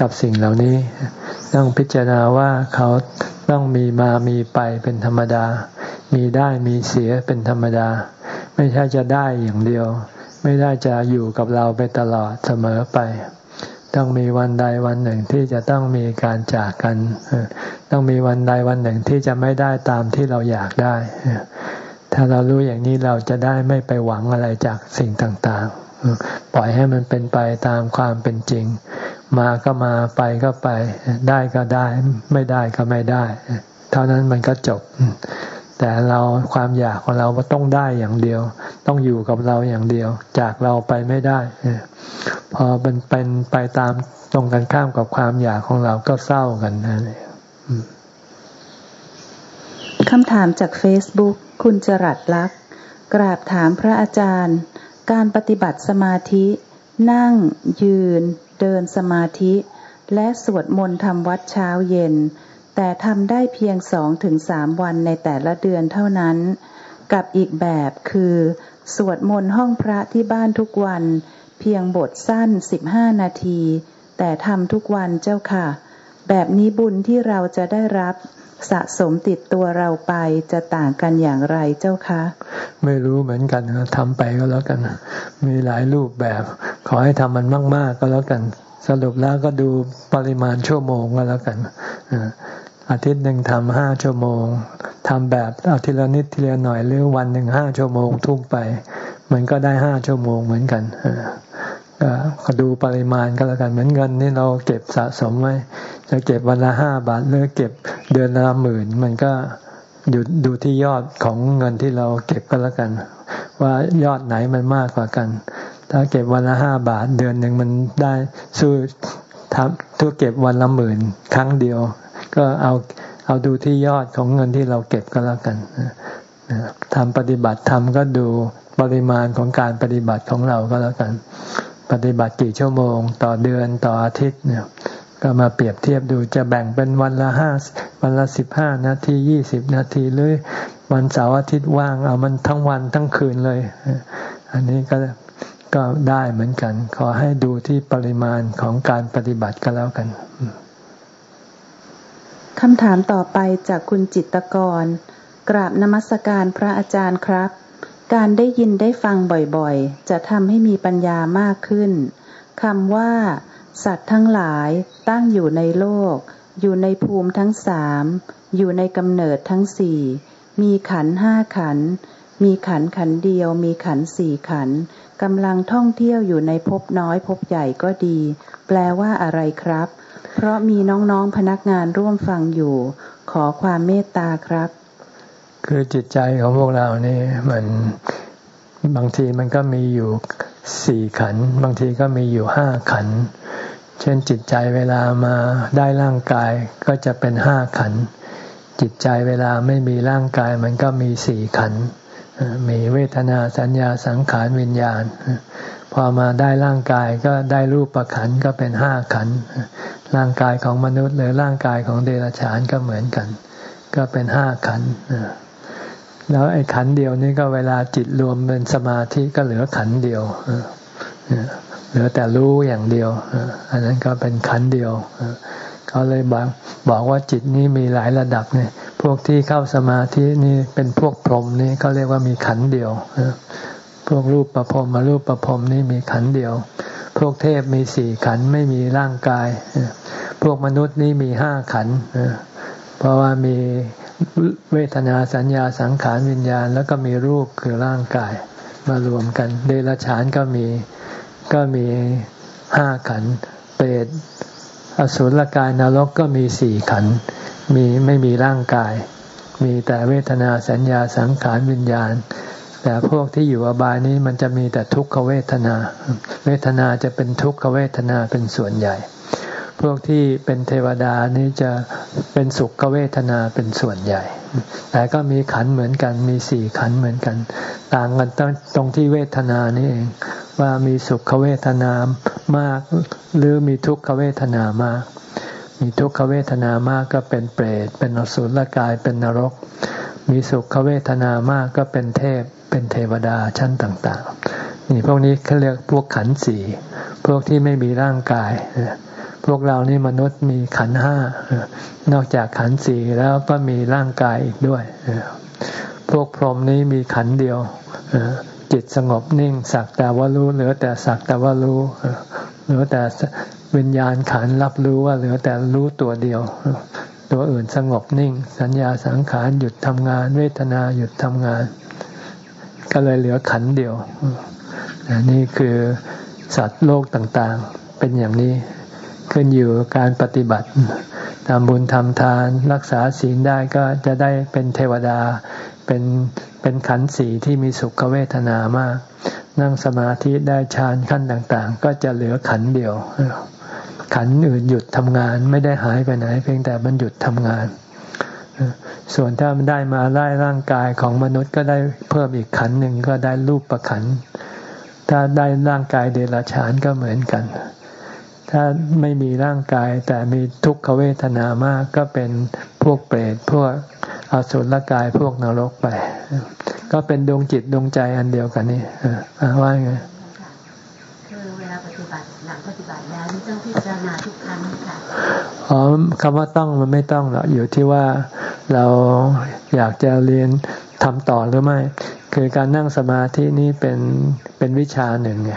กับสิ่งเหล่านี้ ต้องพิจารณาว่าเขาต้องมีมามีไปเป็นธรรมดา มีได้มีเสียเป็นธรรมดา ไม่ใช่จะได้อย่างเดียว ไม่ได้จะอยู่กับเราไปตลอดเสมอไป ต้องมีวันใดวันหนึ่งที่จะต้องมีการจากกัน ต้องมีวันใดวันหนึ่งที่จะไม่ได้ตามที่เราอยากได้ ถ้าเรารู้อย่างนี้เราจะได้ไม่ไปหวังอะไรจากสิ่งต่างๆ ปล่อยให้มันเป็นไปตามความเป็นจริง มาก็มาไปก็ไป ได้ก็ได้ ไม่ได้ก็ไม่ได้ เท่านั้นมันก็จบ แต่เราความอยากของเราต้องได้อย่างเดียว ต้องอยู่กับเราอย่างเดียว จากเราไปไม่ได้ พอมันเป็นไปตามตรงกันข้ามกับความอยากของเราก็เศร้ากันนั่นเองคำถามจากเฟซบุ๊กคุณจรัสลักษ์กราบถามพระอาจารย์ การปฏิบัติสมาธิ นั่ง ยืน เดินสมาธิ และสวดมนต์ทำวัดเช้าเย็น แต่ทำได้เพียงสองถึงสามวันในแต่ละเดือนเท่านั้น กับอีกแบบคือ สวดมนต์ห้องพระที่บ้านทุกวัน เพียงบทสั้นสิบห้านาที แต่ทำทุกวันเจ้าค่ะ แบบนี้บุญที่เราจะได้รับสะสมติดตัวเราไปจะต่างกันอย่างไรเจ้าคะ ไม่รู้เหมือนกันทำไปก็แล้วกัน มีหลายรูปแบบ ขอให้ทำมันมาก ๆ ก็แล้วกัน สรุปแล้วก็ดูปริมาณชั่วโมงก็แล้วกัน อาทิตย์หนึ่งทำห้าชั่วโมงทำแบบเอาทีละนิดทีละหน่อยหรือวันหนึ่งห้าชั่วโมงทุ่มไป มันก็ได้ห้าชั่วโมงเหมือนกันก็ดูปริมาณก็แล้วกันเหมือนเงินนี่เราเก็บสะสมไว้จะเก็บวันละห้าบาทหรือเก็บเดือนละหมื่น มันก็อยู่ดูที่ยอดของเงินที่เราเก็บก็แล้วกัน ว่ายอดไหนมันมากกว่ากัน ถ้าเก็บวันละห้าบาทเดือนหนึ่งมันได้สู้ทำทุกเก็บวันละหมื่นครั้งเดียว ก็เอาเอาดูที่ยอดของเงินที่เราเก็บก็แล้วกันทำปฏิบัติทำก็ดูปริมาณของการปฏิบัติของเราก็แล้วกัน ปฏิบัติกี่ชั่วโมง ต่อเดือนต่ออาทิตย์เนี่ยก็มาเปรียบเทียบดูจะแบ่งเป็นวันละห้าวันละสิบห้านาทียี่สิบนาทีหรือวันเสาร์อาทิตย์ว่างเอามันทั้งวันทั้งคืนเลย อันนี้ก็ก็ได้เหมือนกัน ขอให้ดูที่ปริมาณของการปฏิบัติก็แล้วกัน คำถามต่อไปจากคุณจิตกร กราบนมัสการพระอาจารย์ครับ การได้ยินได้ฟังบ่อยๆ จะทำให้มีปัญญามากขึ้นคำว่า สัตว์ทั้งหลายตั้งอยู่ในโลก อยู่ในภูมิทั้งสามอยู่ในกำเนิดทั้งสี่มีขันห้าขัน มีขันขันเดียว มีขันสี่ขันกำลังท่องเที่ยวอยู่ในภพน้อยภพใหญ่ก็ดี แปลว่าอะไรครับ เพราะมีน้องๆพนักงานร่วมฟังอยู่ ขอความเมตตาครับ คือจิตใจของพวกเรานี่มันบางทีมันก็มีอยู่สี่ขัน บางทีก็มีอยู่ห้าขัน เช่นจิตใจเวลามาได้ร่างกายก็จะเป็นห้าขัน จิตใจเวลาไม่มีร่างกายมันก็มีสี่ขัน มีเวทนาสัญญาสังขารวิญญาณ พอมาได้ร่างกายก็ได้รูปประขันก็เป็นห้าขัน ร่างกายของมนุษย์หรือร่างกายของเดรัจฉานก็เหมือนกัน ก็เป็นห้าขันแล้วไอ้ขันเดียวนี่ก็เวลาจิตรวมเป็นสมาธิก็เหลือขันเดียวเหลือแต่รู้อย่างเดียวอันนั้นก็เป็นขันเดียวเขาเลยบอกบอกว่าจิตนี้มีหลายระดับเนี่ยพวกที่เข้าสมาธินี่เป็นพวกพรหมนี่เขาเรียกว่ามีขันเดียวพวกรูปประพรมมารูปประพรมนี่มีขันเดียว พวกเทพมีสี่ขันไม่มีร่างกาย พวกมนุษย์นี่มีห้าขัน เพราะว่ามีเวทนาสัญญาสังขารวิญญาณ แล้วก็มีรูปคือร่างกายมารวมกัน เดรัจฉานก็มีก็มีห้าขัน เปรตอสุรกายนรกก็มีสี่ขัน มีไม่มีร่างกาย มีแต่เวทนาสัญญาสังขารวิญญาณ แต่พวกที่อยู่อบายนี้มันจะมีแต่ทุกขเวทนา เวทนาจะเป็นทุกขเวทนาเป็นส่วนใหญ่ พวกที่เป็นเทวดานี้จะเป็นสุขเวทนาเป็นส่วนใหญ่ แต่ก็มีขันเหมือนกันมีสี่ขันเหมือนกัน ต่างกันตรงที่เวทนานี่เอง ว่ามีสุขเวทนามาก หรือมีทุกขเวทนามาก มีทุกขเวทนามากก็เป็นเปรตเป็นอสุรกายเป็นนรก มีสุขเวทนามากก็เป็นเทพ เป็นเทวดาชั้นต่างๆ นี่พวกนี้เขาเรียกพวกขันสี่ พวกที่ไม่มีร่างกาย พวกเรานี่มนุษย์มีขันห้า นอกจากขันสี่แล้วก็มีร่างกายอีกด้วย พวกพรหมนี้มีขันเดียว จิตสงบนิ่งสักแต่ว่ารู้เหลือแต่สักแต่ว่ารู้เหลือแต่วิญญาณขันรับรู้ว่าเหลือแต่รู้ตัวเดียว ตัวอื่นสงบนิ่ง สัญญาสังขารหยุดทำงาน เวทนาหยุดทำงาน ก็เลยเหลือขันเดียวนี่คือสัตว์โลกต่างๆ เป็นอย่างนี้ขึ้นอยู่การปฏิบัติทำบุญทำทานรักษาศีลได้ก็จะได้เป็นเทวดา เป็นเป็นขันสีที่มีสุขเวทนามาก นั่งสมาธิได้ฌานขั้นต่างๆ ก็จะเหลือขันเดียว ขันอื่นหยุดทำงานไม่ได้หายไปไหน เพียงแต่มันหยุดทำงาน ส่วนถ้ามันได้มาได้ร่างกายของมนุษย์ก็ได้เพิ่มอีกขันหนึ่งก็ได้รูปประขัน ถ้าได้ร่างกายเดรัจฉานก็เหมือนกัน ถ้าไม่มีร่างกายแต่มีทุกขเวทนามากก็เป็นพวกเปรตพวกอสุรกายพวกนรกไป ก็เป็นดวงจิตดวงใจอันเดียวกันนี่ว่าไงคือเวลาปฏิบัติหลังปฏิบัติแล้วต้องพิจารณาทุกครั้งค่ะอ๋อคำว่าต้องมันไม่ต้องหรอกอยู่ที่ว่า เราอยากจะเรียนทำต่อหรือไม่ คือการนั่งสมาธินี้เป็นเป็นวิชาหนึ่งไง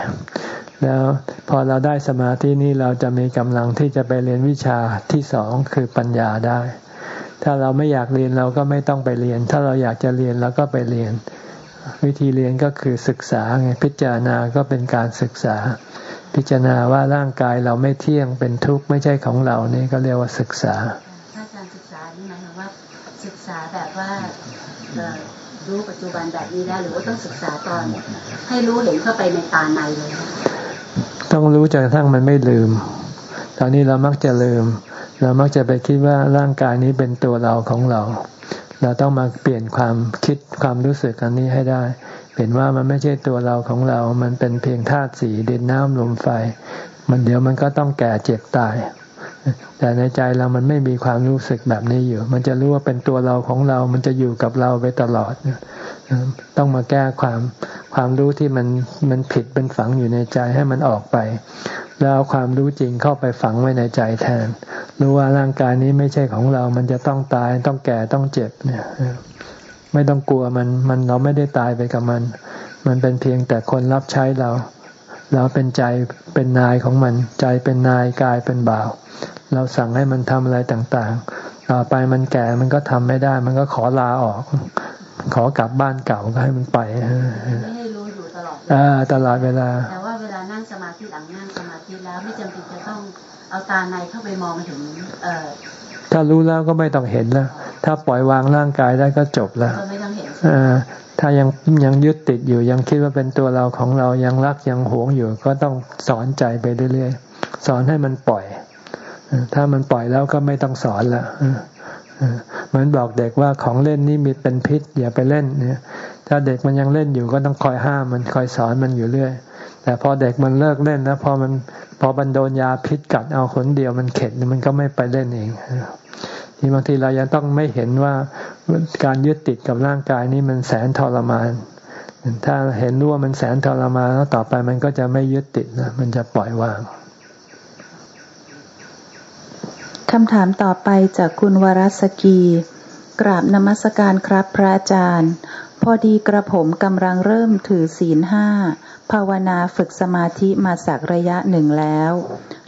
แล้วพอเราได้สมาธินี้เราจะมีกำลังที่จะไปเรียนวิชาที่สองคือปัญญาได้ ถ้าเราไม่อยากเรียนเราก็ไม่ต้องไปเรียน ถ้าเราอยากจะเรียนเราก็ไปเรียน วิธีเรียนก็คือศึกษาไงพิจารณาก็เป็นการศึกษา พิจารณาว่าร่างกายเราไม่เที่ยงเป็นทุกข์ไม่ใช่ของเรานี่ก็เรียกว่าศึกษาถ้าการศึกษานี่หมายถึงว่าศึกษาแบบว่า รู้ปัจจุบันแบบนี้ได้หรือว่าต้องศึกษาตอน ให้รู้เห็นเข้าไปในตาในเลยต้องรู้จนกระทั่งมันไม่ลืม ตอนนี้เรามักจะลืม เรามักจะไปคิดว่าร่างกายนี้เป็นตัวเราของเรา เราต้องมาเปลี่ยนความคิดความรู้สึกอันนี้ให้ได้ เห็นว่ามันไม่ใช่ตัวเราของเรา มันเป็นเพียงธาตุสีดินน้ำลมไฟ มันเดี๋ยวมันก็ต้องแก่เจ็บตาย แต่ในใจเรามันไม่มีความรู้สึกแบบนี้อยู่ มันจะรู้ว่าเป็นตัวเราของเรา มันจะอยู่กับเราไปตลอด ต้องมาแก้ความความรู้ที่มันมันผิดเป็นฝังอยู่ในใจให้มันออกไป แล้วความรู้จริงเข้าไปฝังไว้ในใจแทน รู้ว่าร่างกายนี้ไม่ใช่ของเรา มันจะต้องตาย ต้องแก่ ต้องเจ็บเนี่ยไม่ต้องกลัวมัน มันเราไม่ได้ตายไปกับมัน มันเป็นเพียงแต่คนรับใช้เรา เราเป็นใจเป็นนายของมันใจเป็นนายกายเป็นบ่าว เราสั่งให้มันทำอะไรต่างๆ ต่อไปมันแก่มันก็ทำไม่ได้ มันก็ขอลาออก ขอกลับบ้านเก่าก็ให้มันไปไม่ให้รู้อยู่ตลอดอ่าตลอดเวลา แต่ว่าเวลานั่งสมาธิหลังนั่งสมาธิแล้วไม่จำเป็นจะต้องเอาตาในเข้าไปมองถึงเอ่อถ้ารู้แล้วก็ไม่ต้องเห็นแล้ว ถ้าปล่อยวางร่างกายได้ก็จบแล้วไม่ต้องเห็น ถ้ายังยังยึดติดอยู่ยังคิดว่าเป็นตัวเราของเรายังรักยังหวงอยู่ ก็ต้องสอนใจไปเรื่อยๆ สอนให้มันปล่อย ถ้ามันปล่อยแล้วก็ไม่ต้องสอนละเหมือนบอกเด็กว่าของเล่นนี่มีเป็นพิษ อย่าไปเล่นเนี่ยถ้าเด็กมันยังเล่นอยู่ก็ต้องคอยห้ามมันคอยสอนมันอยู่เรื่อย แต่พอเด็กมันเลิกเล่นแล้วพอมันพอบันโดนยาพิษกัดเอาคนเดียวมันเข็ดมันก็ไม่ไปเล่นเองที่บางทีเรายังต้องไม่เห็นว่า การยึดติดกับร่างกายนี้มันแสนทรมาน ถ้าเห็นรู้ว่ามันแสนทรมานแล้วต่อไปมันก็จะไม่ยึดติดนะมันจะปล่อยวางคำถามต่อไปจากคุณวรัสกี กราบนมัสการครับพระอาจารย์ พอดีกระผมกำลังเริ่มถือศีลห้าภาวนาฝึกสมาธิมาสักระยะหนึ่งแล้ว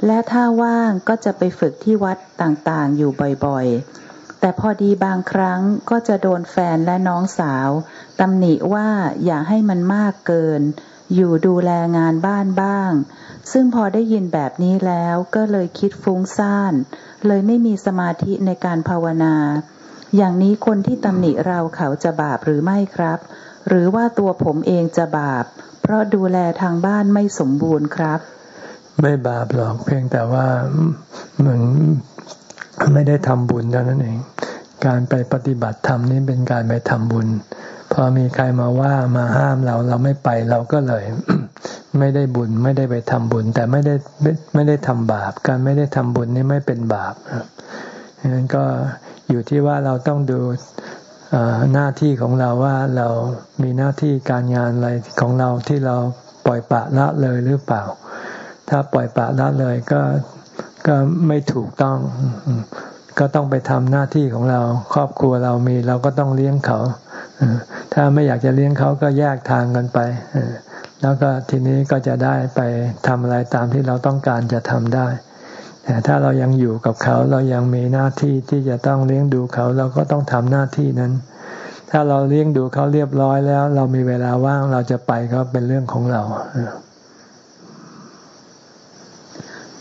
และถ้าว่างก็จะไปฝึกที่วัดต่างๆ อยู่บ่อยๆ แต่พอดีบางครั้งก็จะโดนแฟนและน้องสาวตำหนิว่าอย่าให้มันมากเกิน อยู่ดูแลงานบ้านบ้าง ซึ่งพอได้ยินแบบนี้แล้วก็เลยคิดฟุ้งซ่าน เลยไม่มีสมาธิในการภาวนา อย่างนี้คนที่ตำหนิเราเขาจะบาปหรือไม่ครับ หรือว่าตัวผมเองจะบาป เพราะดูแลทางบ้านไม่สมบูรณ์ครับ ไม่บาปหรอกเพียงแต่ว่าเหมือน ไม่ได้ทำบุญเท่านั้นเอง การไปปฏิบัติธรรมนี่เป็นการไปทำบุญ พอมีใครมาว่ามาห้ามเราเราไม่ไปเราก็เลย ไม่ได้บุญไม่ได้ไปทำบุญ แต่ไม่ได้ไม่ได้ทำบาป การไม่ได้ทำบุญนี่ไม่เป็นบาปดังนั้นก็อยู่ที่ว่าเราต้องดูหน้าที่ของเราว่าเรามีหน้าที่การงานอะไรของเราที่เราปล่อยปะละเลยหรือเปล่า ถ้าปล่อยปะละเลยก็ ก็ไม่ถูกต้อง ก็ต้องไปทำหน้าที่ของเรา ครอบครัวเรามีเราก็ต้องเลี้ยงเขา ถ้าไม่อยากจะเลี้ยงเขาก็แยกทางกันไป แล้วก็ทีนี้ก็จะได้ไปทำอะไรตามที่เราต้องการจะทำได้แต่ถ้าเรายังอยู่กับเขาเรายังมีหน้าที่ที่จะต้องเลี้ยงดูเขาเราก็ต้องทำหน้าที่นั้น ถ้าเราเลี้ยงดูเขาเรียบร้อยแล้ว เรามีเวลาว่างเราจะไปก็เป็นเรื่องของเรา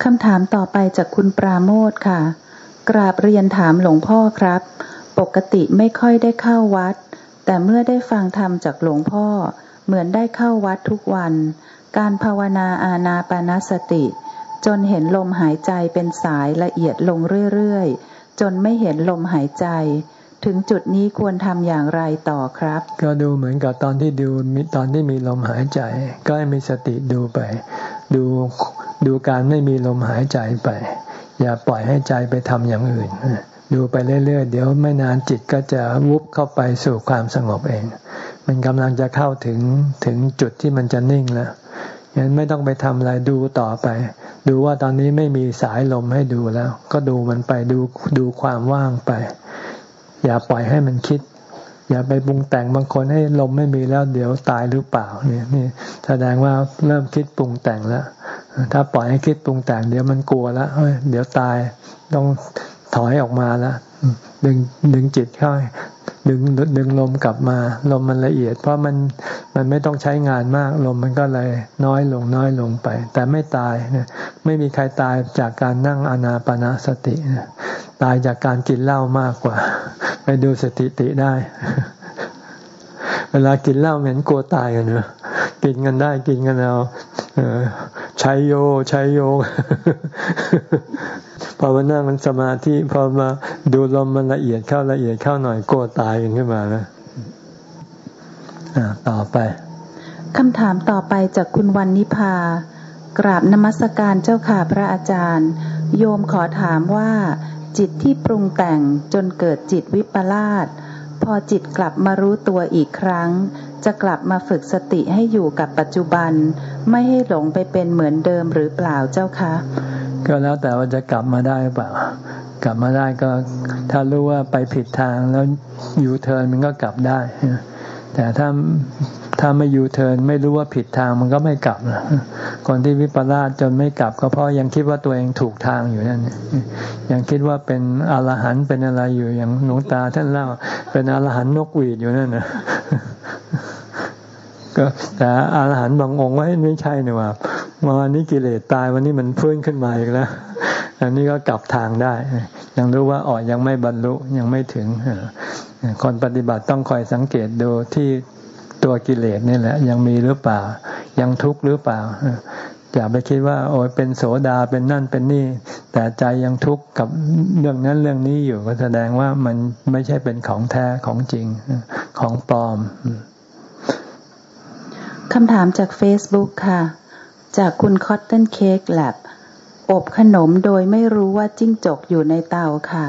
คำถามต่อไปจากคุณปราโมทค่ะ กราบเรียนถามหลวงพ่อครับ ปกติไม่ค่อยได้เข้าวัด แต่เมื่อได้ฟังธรรมจากหลวงพ่อ เหมือนได้เข้าวัดทุกวัน การภาวนาอาณาปานสติ จนเห็นลมหายใจเป็นสายละเอียดลงเรื่อยๆ จนไม่เห็นลมหายใจ ถึงจุดนี้ควรทำอย่างไรต่อครับ ก็ดูเหมือนกับตอนที่ดูตอนที่มีลมหายใจ ก็ให้มีสติดูไปดูดูการไม่มีลมหายใจไป อย่าปล่อยให้ใจไปทำอย่างอื่น ดูไปเรื่อยๆ เดี๋ยวไม่นานจิตก็จะวุบเข้าไปสู่ความสงบเอง มันกำลังจะเข้าถึงถึงจุดที่มันจะนิ่งแล้วงั้นไม่ต้องไปทำอะไรดูต่อไป ดูว่าตอนนี้ไม่มีสายลมให้ดูแล้ว ก็ดูมันไปดูดูความว่างไป อย่าปล่อยให้มันคิด อย่าไปปรุงแต่งบางคนให้ลมไม่มีแล้วเดี๋ยวตายหรือเปล่าเนี่ยนี่แสดงว่าเริ่มคิดปรุงแต่งแล้วถ้าปล่อยให้คิดปรุงแต่ง เดี๋ยวมันกลัวแล้วเดี๋ยวตายต้องถอยออกมาแล้วดึงดึงจิตเข้าดึงดึงลมกลับมา ลมมันละเอียด เพราะมันมันไม่ต้องใช้งานมาก ลมมันก็เลยน้อยลงน้อยลงไป แต่ไม่ตายเนี่ยไม่มีใครตายจากการนั่งอนาปนาสติตายจากการกินเหล้ามากกว่า ไปดูสถิติได้ เวลากินเหล้าเหม็นกลัวตายกันเนอะกินกันได้กินกันเอาใช้โยใช้โย พอมานั่งมันสมาธิพอมาดูลมมันละเอียดเข้าละเอียดเข้าหน่อยกลัวตายกันขึ้นมาแล้วต่อไปคำถามต่อไปจากคุณวันนิพากราบนมัสการเจ้าค่ะพระอาจารย์ โยมขอถามว่า จิตที่ปรุงแต่งจนเกิดจิตวิปลาสพอจิตกลับมารู้ตัวอีกครั้ง จะกลับมาฝึกสติให้อยู่กับปัจจุบัน ไม่ให้หลงไปเป็นเหมือนเดิมหรือเปล่าเจ้าคะ ก็แล้วแต่ว่าจะกลับมาได้หรือเปล่า กลับมาได้ก็ถ้ารู้ว่าไปผิดทางแล้วอยู่เทินมันก็กลับได้ แต่ถ้าถ้าไม่ยูเทิร์นไม่รู้ว่าผิดทางมันก็ไม่กลับนะคนที่วิปลาสจนไม่กลับ ก็เพราะยังคิดว่าตัวเองถูกทางอยู่นั่นยังคิดว่าเป็นอรหันต์เป็นอะไรอยู่อย่างหลวงตาท่านเล่า เป็นอรหันต์นกหวีดอยู่นั่นนะก็แต่อรหันต์บางองค์ว่าไม่ใช่นี่ว่าวันนี้กิเลสตายวันนี้มันฟื้นขึ้นมาอีกแล้วอันนี้ก็กลับทางได้ยังรู้ว่าอ๋อยังไม่บรรลุยังไม่ถึง คนปฏิบัติต้องคอยสังเกตดูที่ตัวกิเลสนี่แหละ ยังมีหรือเปล่า ยังทุกข์หรือเปล่าอย่าไปคิดว่า โอ้ยเป็นโสดาเป็นนั่นเป็นนี่ แต่ใจยังทุกข์กับเรื่องนั้นเรื่องนี้อยู่ก็แสดงว่ามันไม่ใช่เป็นของแท้ของจริงของปลอมคำถามจาก Facebook ค่ะ จากคุณคอตเทนเค้กแลบอบขนมโดยไม่รู้ว่าจิ้งจกอยู่ในเตาค่ะ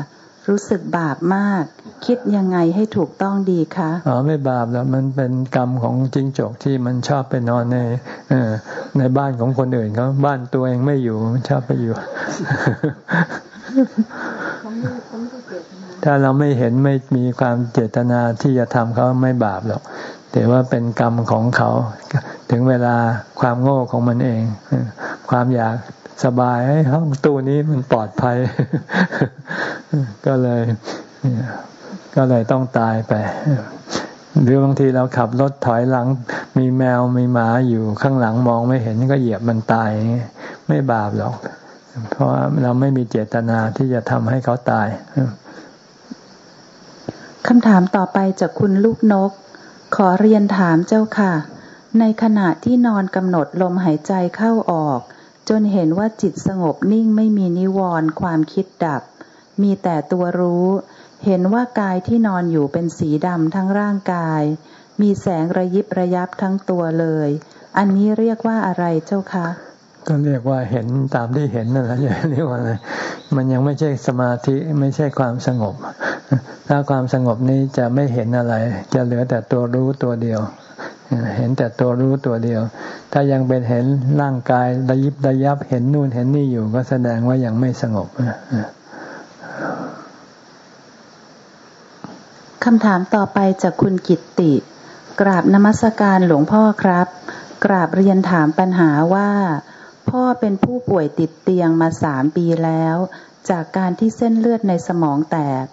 รู้สึกบาปมาก คิดยังไงให้ถูกต้องดีคะอ๋อไม่บาปแล้วมันเป็นกรรมของจิ้งจกที่มันชอบไปนอนในในบ้านของคนอื่นเขาบ้านตัวเองไม่อยู่ชอบไปอยู่ถ้าเราไม่เห็นไม่มีความเจตนาที่จะทำเขาไม่บาปหรอกแต่ว่าเป็นกรรมของเขา ถึงเวลาความโง่ของมันเอง ความอยากสบายห้องตู้นี้มันปลอดภัย ก็เลย ก็เลยต้องตายไป หรือบางทีเราขับรถถอยหลัง มีแมวมีหมาอยู่ข้างหลังมองไม่เห็นก็เหยียบมันตาย ไม่บาปหรอก เพราะเราไม่มีเจตนาที่จะทำให้เขาตายคำถามต่อไปจากคุณลูกนก ขอเรียนถามเจ้าค่ะ ในขณะที่นอนกำหนดลมหายใจเข้าออก จนเห็นว่าจิตสงบนิ่งไม่มีนิวรณ์ความคิดดับ มีแต่ตัวรู้ เห็นว่ากายที่นอนอยู่เป็นสีดำทั้งร่างกาย มีแสงระยิบระยับทั้งตัวเลย อันนี้เรียกว่าอะไรเจ้าคะก็เรียกว่าเห็นตามที่เห็นนั่นแหละเรียกว่าอะไรมันยังไม่ใช่สมาธิไม่ใช่ความสงบ ถ้าความสงบนี้จะไม่เห็นอะไร จะเหลือแต่ตัวรู้ตัวเดียว เห็นแต่ตัวรู้ตัวเดียว ถ้ายังเป็นเห็นร่างกายระยิบระยับเห็นนู่นเห็นนี่อยู่ก็แสดงว่ายังไม่สงบ คำถามต่อไปจากคุณกิตติ กราบนมัสการหลวงพ่อครับ กราบเรียนถามปัญหาว่า พ่อเป็นผู้ป่วยติดเตียงมาสามปีแล้ว จากการที่เส้นเลือดในสมองแตก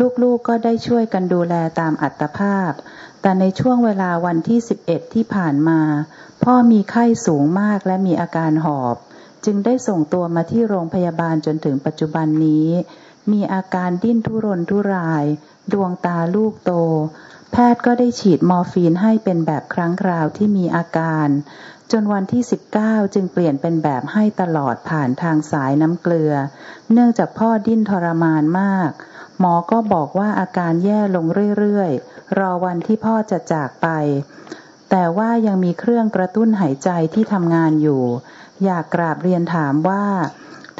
ลูกๆกก็ได้ช่วยกันดูแลตามอัตภาพ แต่ในช่วงเวลาวันที่ 11 ที่ผ่านมา พ่อมีไข้สูงมากและมีอาการหอบ จึงได้ส่งตัวมาที่โรงพยาบาลจนถึงปัจจุบันนี้ มีอาการดิ้นทุรนทุราย ดวงตาลูกโต แพทย์ก็ได้ฉีดมอร์ฟีนให้เป็นแบบครั้งคราวที่มีอาการ จนวันที่ 19 จึงเปลี่ยนเป็นแบบให้ตลอดผ่านทางสายน้ำเกลือ เนื่องจากพ่อดิ้นทรมานมาก หมอก็บอกว่าอาการแย่ลงเรื่อยๆ รอวันที่พ่อจะจากไป แต่ว่ายังมีเครื่องกระตุ้นหายใจที่ทำงานอยู่ อยากกราบเรียนถามว่า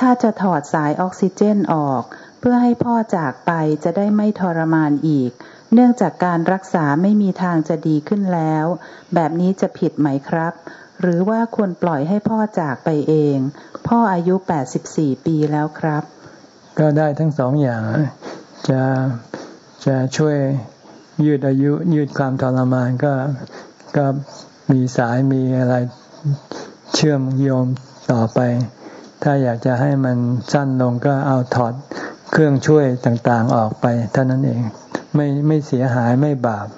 ถ้าจะถอดสายออกซิเจนออก พื่อให้พ่อจากไปจะได้ไม่ทรมานอีก เนื่องจากการรักษาไม่มีทางจะดีขึ้นแล้ว แบบนี้จะผิดไหมครับ หรือว่าควรปล่อยให้พ่อจากไปเอง พ่ออายุ 84 ปีแล้วครับ ก็ได้ทั้งสองอย่าง จะจะช่วยยืดอายุยืดความทรมานก็ก็มีสายมีอะไรเชื่อมโยมต่อไป ถ้าอยากจะให้มันสั้นลงก็เอาถอด เครื่องช่วยต่างๆออกไปเท่านั้นเองไม่ไม่เสียหายไม่บาป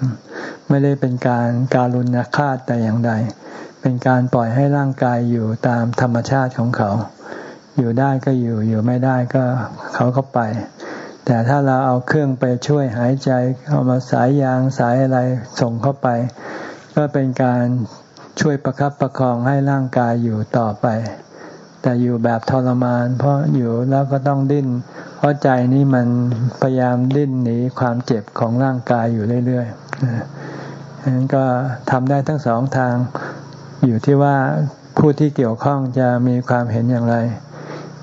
ไม่ได้เป็นการการุณฆาตแต่อย่างใด เป็นการปล่อยให้ร่างกายอยู่ตามธรรมชาติของเขา อยู่ได้ก็อยู่อยู่ไม่ได้ก็เขาก็ไป แต่ถ้าเราเอาเครื่องไปช่วยหายใจเอามาสายยางสายอะไรส่งเข้าไป ก็เป็นการช่วยประครับประคองให้ร่างกายอยู่ต่อไป แต่อยู่แบบทรมาน เพราะอยู่แล้วก็ต้องดิ้น เพราะใจนี้มันพยายามดิ้นหนีความเจ็บของร่างกายอยู่เรื่อยๆฉะนั้นก็ทำได้ทั้งสองทาง อยู่ที่ว่าผู้ที่เกี่ยวข้องจะมีความเห็นอย่างไร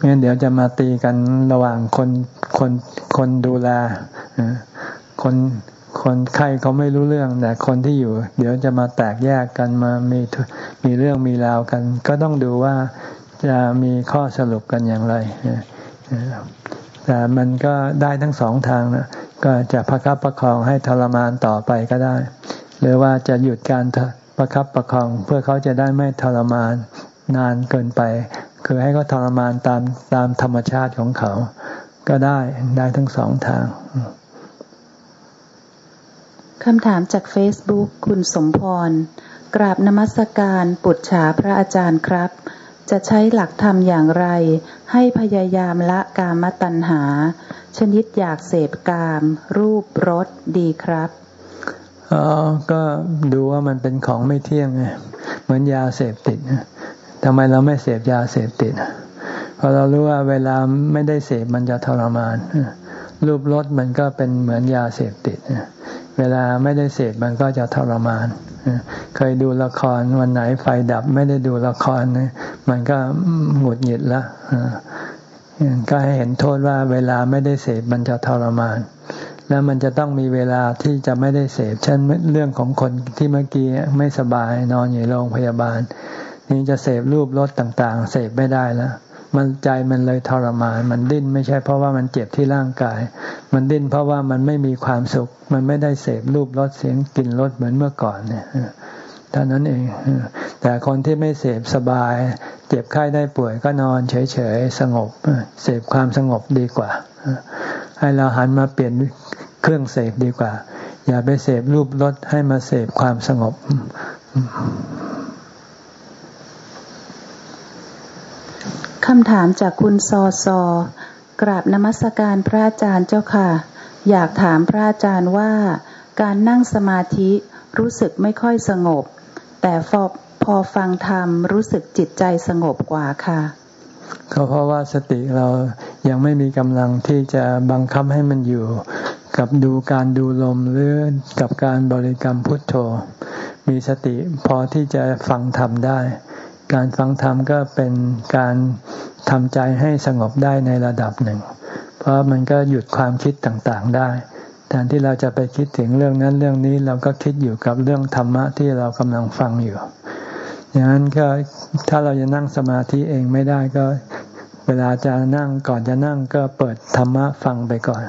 งั้นเดี๋ยวจะมาตีกันระหว่างคนคนคนดูแลคนคนไข้เขาไม่รู้เรื่องแต่คนที่อยู่ เดี๋ยวจะมาแตกแยกกันมามีมีเรื่องมีราวกัน ก็ต้องดูว่า จะมีข้อสรุปกันอย่างไรแต่มันก็ได้ทั้งสองทางนะก็จะประคับประคองให้ทรมานต่อไปก็ได้ หรือว่าจะหยุดการประคับประคอง เพื่อเขาจะได้ไม่ทรมานนานเกินไป คือให้เขาทรมานตามตามธรรมชาติของเขา ก็ได้ได้ทั้งสองทางคำถามจากเฟซบุ๊กคุณสมพร กราบนมัสการปุจฉาพระอาจารย์ครับ จะใช้หลักธรรมอย่างไร ให้พยายามละกามตัณหา ชนิดอยากเสพกาม รูปรสดีครับอ๋อก็ดูว่ามันเป็นของไม่เที่ยงไงเหมือนยาเสพติดทำไมเราไม่เสพยาเสพติดเพราะเรารู้ว่าเวลาไม่ได้เสพมันจะทรมานรูปรสมันก็เป็นเหมือนยาเสพติดเวลาไม่ได้เสพมันก็จะทรมาน เคยดูละครวันไหนไฟดับไม่ได้ดูละครมันก็หงุดหงิดละก็ให้เห็นโทษว่าเวลาไม่ได้เสพมันจะทรมาน แล้วมันจะต้องมีเวลาที่จะไม่ได้เสพเช่นเรื่องของคนที่เมื่อกี้ไม่สบายนอนอยู่โรงพยาบาล นี่จะเสพรูปรสต่าง ๆ เสพไม่ได้แล้ว มันใจมันเลยทรมาน มันดิ้นไม่ใช่เพราะว่ามันเจ็บที่ร่างกาย มันดิ้นเพราะว่ามันไม่มีความสุข มันไม่ได้เสพรูปรสเสียงกลิ่นรสเหมือนเมื่อก่อนเนี่ยเท่านั้นเอง แต่คนที่ไม่เสพสบาย เจ็บไข้ได้ป่วยก็นอนเฉยๆ สงบ เสพความสงบดีกว่า ให้เราหันมาเปลี่ยนเครื่องเสพดีกว่า อย่าไปเสพรูปรสให้มาเสพความสงบ คำถามจากคุณซอซอกราบนมัสการพระอาจารย์เจ้าค่ะ อยากถามพระอาจารย์ว่า การนั่งสมาธิรู้สึกไม่ค่อยสงบ แต่พอพอฟังธรรมรู้สึกจิตใจสงบกว่าค่ะ ก็เพราะว่าสติเรายังไม่มีกำลังที่จะบังคับให้มันอยู่กับดูการดูลมหรือกับการบริกรรมพุทโธ มีสติพอที่จะฟังธรรมได้ การฟังธรรมก็เป็นการทำใจให้สงบได้ในระดับหนึ่ง เพราะมันก็หยุดความคิดต่างๆได้แทนที่เราจะไปคิดถึงเรื่องนั้นเรื่องนี้เราก็คิดอยู่กับเรื่องธรรมะที่เรากำลังฟังอยู่อย่างนั้นก็ถ้าเราจะนั่งสมาธิเองไม่ได้ก็ เวลาจะนั่งก่อนจะนั่งก็เปิดธรรมะฟังไปก่อน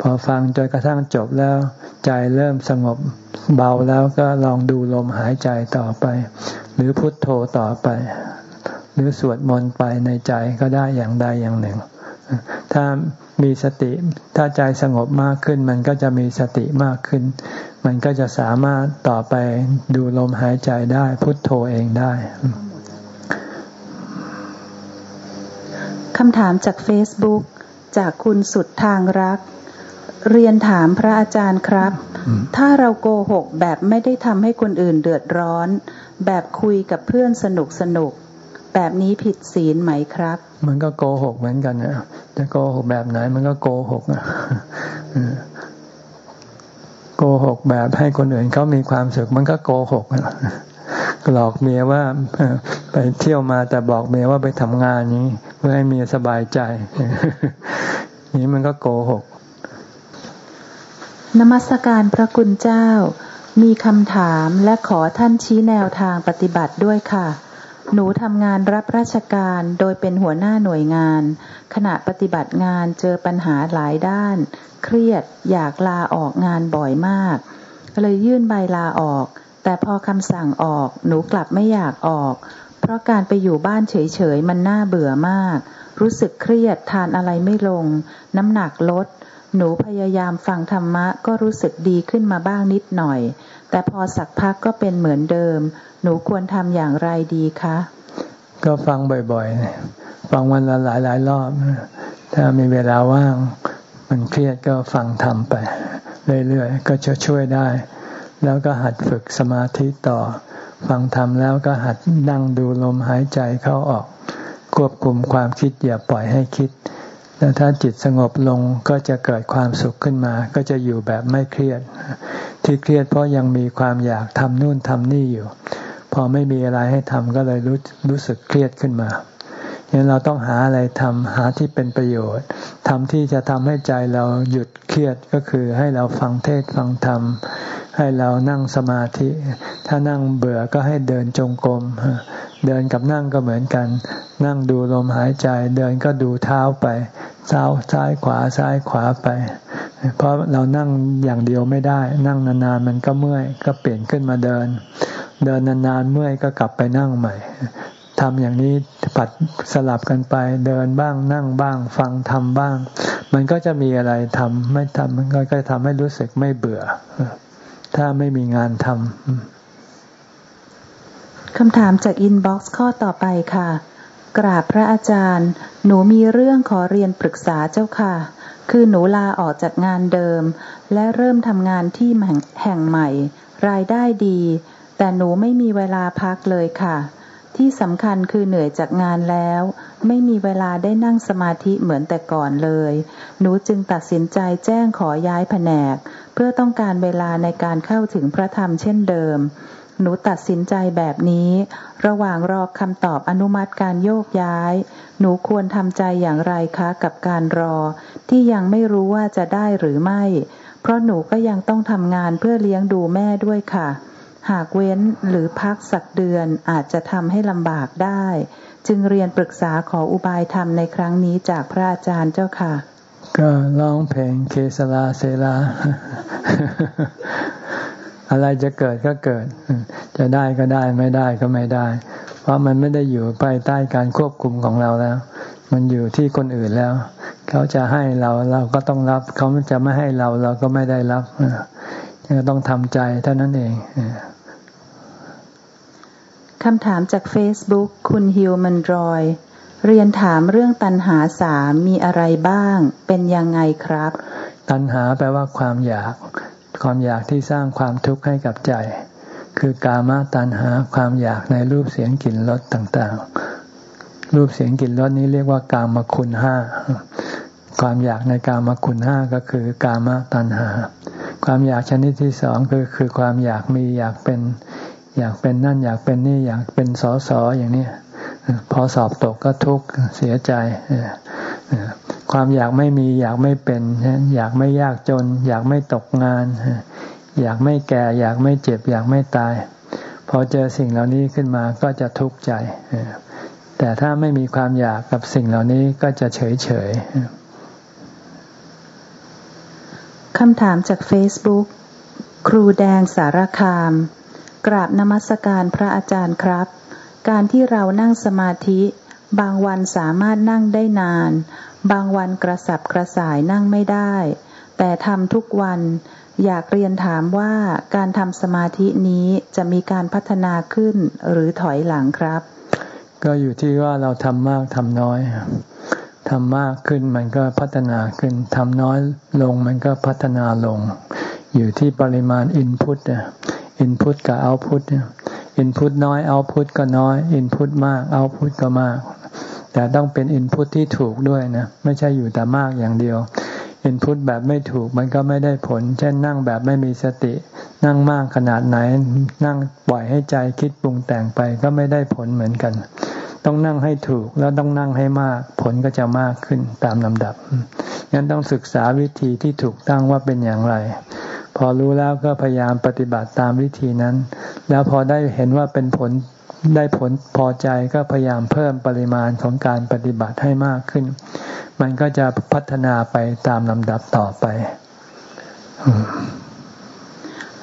พอฟังจนกระทั่งจบแล้ว ใจเริ่มสงบเบาแล้วก็ลองดูลมหายใจต่อไป หรือพุทโธต่อไป หรือสวดมนต์ไปในใจก็ได้อย่างใดอย่างหนึ่ง ถ้ามีสติถ้าใจสงบมากขึ้น มันก็จะมีสติมากขึ้น มันก็จะสามารถต่อไปดูลมหายใจได้ พุทโธเองได้คำถามจากเฟซบุ๊กจากคุณสุดทางรัก เรียนถามพระอาจารย์ครับ ถ้าเราโกหกแบบไม่ได้ทำให้คนอื่นเดือดร้อน แบบคุยกับเพื่อนสนุกสนุก แบบนี้ผิดศีลไหมครับ มันก็โกหกเหมือนกันนะจะโกหกแบบไหนมันก็โกหกอะโกหกแบบให้คนอื่นเขามีความสุขมันก็โกหกหลอกเมียว่าไปเที่ยวมาแต่บอกเมียว่าไปทำงานนี้ เพื่อให้เมียสบายใจ นี้มันก็โกหกนมัสการพระคุณเจ้า มีคำถามและขอท่านชี้แนวทางปฏิบัติด้วยค่ะ หนูทำงานรับราชการโดยเป็นหัวหน้าหน่วยงาน ขณะปฏิบัติงานเจอปัญหาหลายด้าน เครียดอยากลาออกงานบ่อยมาก เลยยื่นใบลาออก แต่พอคำสั่งออก หนูกลับไม่อยากออก เพราะการไปอยู่บ้านเฉยๆมันน่าเบื่อมาก รู้สึกเครียดทานอะไรไม่ลง น้ำหนักลด หนูพยายามฟังธรรมะก็รู้สึกดีขึ้นมาบ้างนิดหน่อย แต่พอสักพักก็เป็นเหมือนเดิม หนูควรทำอย่างไรดีคะ ก็ฟังบ่อยๆ ฟังวันละหลายๆรอบ ถ้ามีเวลาว่าง มันเครียดก็ฟังทำไป เรื่อยๆ ก็จะช่วยได้ แล้วก็หัดฝึกสมาธิต่อ ฟังทำแล้วก็หัดนั่งดูลมหายใจเข้าออก ควบคุมความคิดอย่าปล่อยให้คิด แล้วถ้าจิตสงบลงก็จะเกิดความสุขขึ้นมา ก็จะอยู่แบบไม่เครียด ที่เครียดเพราะยังมีความอยากทำนู่นทำนี่อยู่ พอไม่มีอะไรให้ทำก็เลยรู้รู้สึกเครียดขึ้นมา งั้นเราต้องหาอะไรทำหาที่เป็นประโยชน์ทำที่จะทำให้ใจเราหยุดเครียดก็คือให้เราฟังเทศฟังธรรม ให้เรานั่งสมาธิ ถ้านั่งเบื่อก็ให้เดินจงกรมเดินกับนั่งก็เหมือนกัน นั่งดูลมหายใจ เดินก็ดูเท้าไปเท้าซ้ายขวาซ้ายขวาไป เพราะเรานั่งอย่างเดียวไม่ได้ นั่งนานๆมันก็เมื่อยก็เปลี่ยนขึ้นมาเดิน เดินนานๆเมื่อยก็กลับไปนั่งใหม่ ทำอย่างนี้ผลัดสลับกันไปเดินบ้างนั่งบ้าง ฟังธรรมบ้าง มันก็จะมีอะไรทำไม่ทำมันก็จะทำให้รู้สึกไม่เบื่อ ถ้าไม่มีงานทำคำถามจาก inbox ข้อต่อไปค่ะ กราบพระอาจารย์ หนูมีเรื่องขอเรียนปรึกษาเจ้าค่ะ คือหนูลาออกจากงานเดิม และเริ่มทำงานที่แห่งใหม่ รายได้ดี แต่หนูไม่มีเวลาพักเลยค่ะ ที่สำคัญคือเหนื่อยจากงานแล้ว ไม่มีเวลาได้นั่งสมาธิเหมือนแต่ก่อนเลย หนูจึงตัดสินใจแจ้งขอย้ายแผนก เพื่อต้องการเวลาในการเข้าถึงพระธรรมเช่นเดิม หนูตัดสินใจแบบนี้ ระหว่างรอคำตอบอนุมัติการโยกย้าย หนูควรทำใจอย่างไรคะกับการรอ ที่ยังไม่รู้ว่าจะได้หรือไม่ เพราะหนูก็ยังต้องทำงานเพื่อเลี้ยงดูแม่ด้วยค่ะ หากเว้นหรือพักสักเดือนอาจจะทำให้ลำบากได้ จึงเรียนปรึกษาขออุบายธรรมในครั้งนี้จากพระอาจารย์เจ้าค่ะ ก็ร้องเพลงเคสลาเซลา อะไรจะเกิดก็เกิด จะได้ก็ได้ไม่ได้ก็ไม่ได้ เพราะมันไม่ได้อยู่ภายใต้การควบคุมของเราแล้ว มันอยู่ที่คนอื่นแล้ว เขาจะให้เราเราก็ต้องรับ เขาจะไม่ให้เราเราก็ไม่ได้รับก็ต้องทำใจเท่านั้นเอง คำถามจาก Facebook คุณฮิวมันรอย เรียนถามเรื่องตัณหาสามมีอะไรบ้าง เป็นยังไงครับ ตัณหาแปลว่าความอยาก ความอยากที่สร้างความทุกข์ให้กับใจ คือกามตัณหาความอยากในรูปเสียงกลิ่นรสต่างๆ รูปเสียงกลิ่นรสนี้เรียกว่ากามคุณห้าความอยากในกามคุณห้าก็คือกามตัณหา ความอยากชนิดที่สองคือคือความอยากมีอยากเป็น อยากเป็นนั่นอยากเป็นนี่อยากเป็นสอสออย่างนี้พอสอบตกก็ทุกข์เสียใจความอยากไม่มีอยากไม่เป็น อยากไม่ยากจน อยากไม่ตกงาน อยากไม่แก่ อยากไม่เจ็บ อยากไม่ตาย พอเจอสิ่งเหล่านี้ขึ้นมาก็จะทุกข์ใจ แต่ถ้าไม่มีความอยากกับสิ่งเหล่านี้ก็จะเฉยเฉยคำถามจาก Facebook ครูแดงสารคาม กราบนมัสการพระอาจารย์ครับ การที่เรานั่งสมาธิ บางวันสามารถนั่งได้นาน บางวันกระสับกระส่ายนั่งไม่ได้ แต่ทำทุกวันอยากเรียนถามว่าการทำสมาธินี้จะมีการพัฒนาขึ้นหรือถอยหลังครับ ก็อยู่ที่ว่าเราทำมากทำน้อยทำมากขึ้นมันก็พัฒนาขึ้นทำน้อยลงมันก็พัฒนาลง อยู่ที่ปริมาณอินพุต อินพุตกับเอาพุตอินพุตน้อยเอาพุตก็น้อย อินพุตมากเอาพุตก็มาก แต่ต้องเป็นอินพุตที่ถูกด้วยนะ ไม่ใช่อยู่แต่มากอย่างเดียวอินพุตแบบไม่ถูกมันก็ไม่ได้ผล เช่นนั่งแบบไม่มีสติ นั่งมากขนาดไหน นั่งปล่อยให้ใจคิดปรุงแต่งไปก็ไม่ได้ผลเหมือนกัน ต้องนั่งให้ถูกแล้วต้องนั่งให้มาก ผลก็จะมากขึ้นตามลำดับงั้นต้องศึกษาวิธีที่ถูกตั้งว่าเป็นอย่างไร พอรู้แล้วก็พยายามปฏิบัติตามวิธีนั้น แล้วพอได้เห็นว่าเป็นผลได้ผลพอใจก็พยายามเพิ่มปริมาณของการปฏิบัติให้มากขึ้น มันก็จะพัฒนาไปตามลำดับต่อไป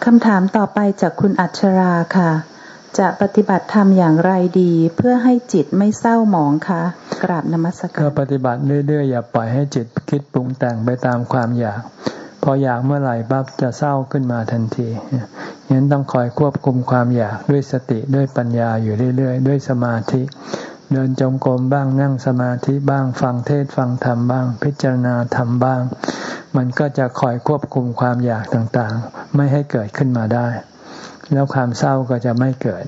คำถามต่อไปจากคุณอัชราค่ะ จะปฏิบัติธรรมอย่างไรดีเพื่อให้จิตไม่เศร้าหมองคะกราบนมัสการก็ปฏิบัติเรื่อยๆอย่าปล่อยให้จิตคิดปรุงแต่งไปตามความอยาก พออยากเมื่อไหร่ปั๊บจะเศร้าขึ้นมาทันทีงั้นต้องคอยควบคุมความอยากด้วยสติด้วยปัญญาอยู่เรื่อยๆ ด้วยสมาธิ เดินจงกรมบ้างนั่งสมาธิบ้างฟังเทศฟังธรรมบ้าง พิจารณาธรรมบ้าง มันก็จะคอยควบคุมความอยากต่างๆ ไม่ให้เกิดขึ้นมาได้ แล้วความเศร้าก็จะไม่เกิด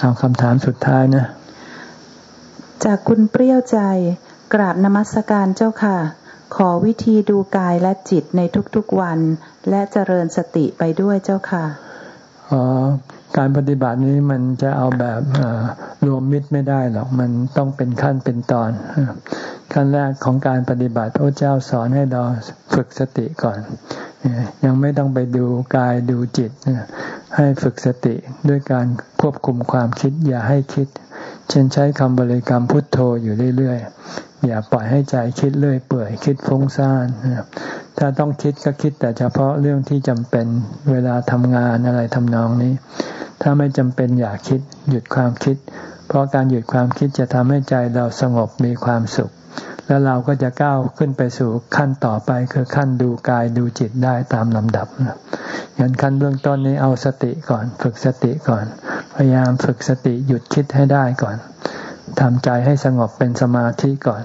เอาคำถามสุดท้ายนะ จากคุณเปรี้ยวใจกราบนมัสการเจ้าค่ะ ขอวิธีดูกายและจิตในทุกๆวัน และเจริญสติไปด้วยเจ้าค่ะอ๋อการปฏิบัตินี้มันจะเอาแบบรวมมิตรไม่ได้หรอกมันต้องเป็นขั้นเป็นตอน ขั้นแรกของการปฏิบัติพระเจ้าสอนให้เราฝึกสติก่อน ยังไม่ต้องไปดูกายดูจิต ให้ฝึกสติด้วยการควบคุมความคิดอย่าให้คิด เช่นใช้คำบริกรรมพุทโธอยู่เรื่อยๆ อย่าปล่อยให้ใจคิดเรื่อยเปื่อยคิดฟุ้งซ่านถ้าต้องคิดก็คิดแต่เฉพาะเรื่องที่จำเป็นเวลาทำงานอะไรทำนองนี้ ถ้าไม่จำเป็นอย่าคิดหยุดความคิด เพราะการหยุดความคิดจะทำให้ใจเราสงบมีความสุข แล้วเราก็จะก้าวขึ้นไปสู่ขั้นต่อไปคือขั้นดูกายดูจิตได้ตามลำดับอย่างขั้นเบื้องต้นนี้เอาสติก่อน ฝึกสติก่อน พยายามฝึกสติหยุดคิดให้ได้ก่อนทำใจให้สงบเป็นสมาธิก่อน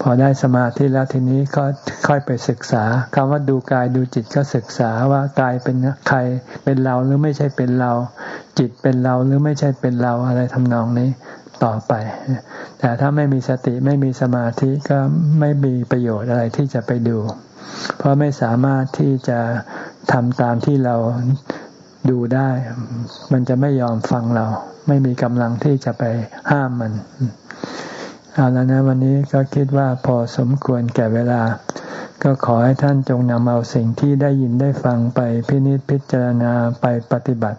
พอได้สมาธิแล้วทีนี้ก็ค่อยไปศึกษาคำว่าดูกายดูจิตก็ศึกษาว่ากายเป็นใครเป็นเราหรือไม่ใช่เป็นเรา จิตเป็นเราหรือไม่ใช่เป็นเราอะไรทำนองนี้ ต่อไป แต่ถ้าไม่มีสติไม่มีสมาธิก็ไม่มีประโยชน์อะไรที่จะไปดู เพราะไม่สามารถที่จะทำตามที่เราดูได้ มันจะไม่ยอมฟังเรา ไม่มีกำลังที่จะไปห้ามมัน เอาแล้วนะวันนี้ก็คิดว่าพอสมควรแก่เวลา ก็ขอให้ท่านจงนำเอาสิ่งที่ได้ยินได้ฟังไปพินิจพิจารณาไปปฏิบัติ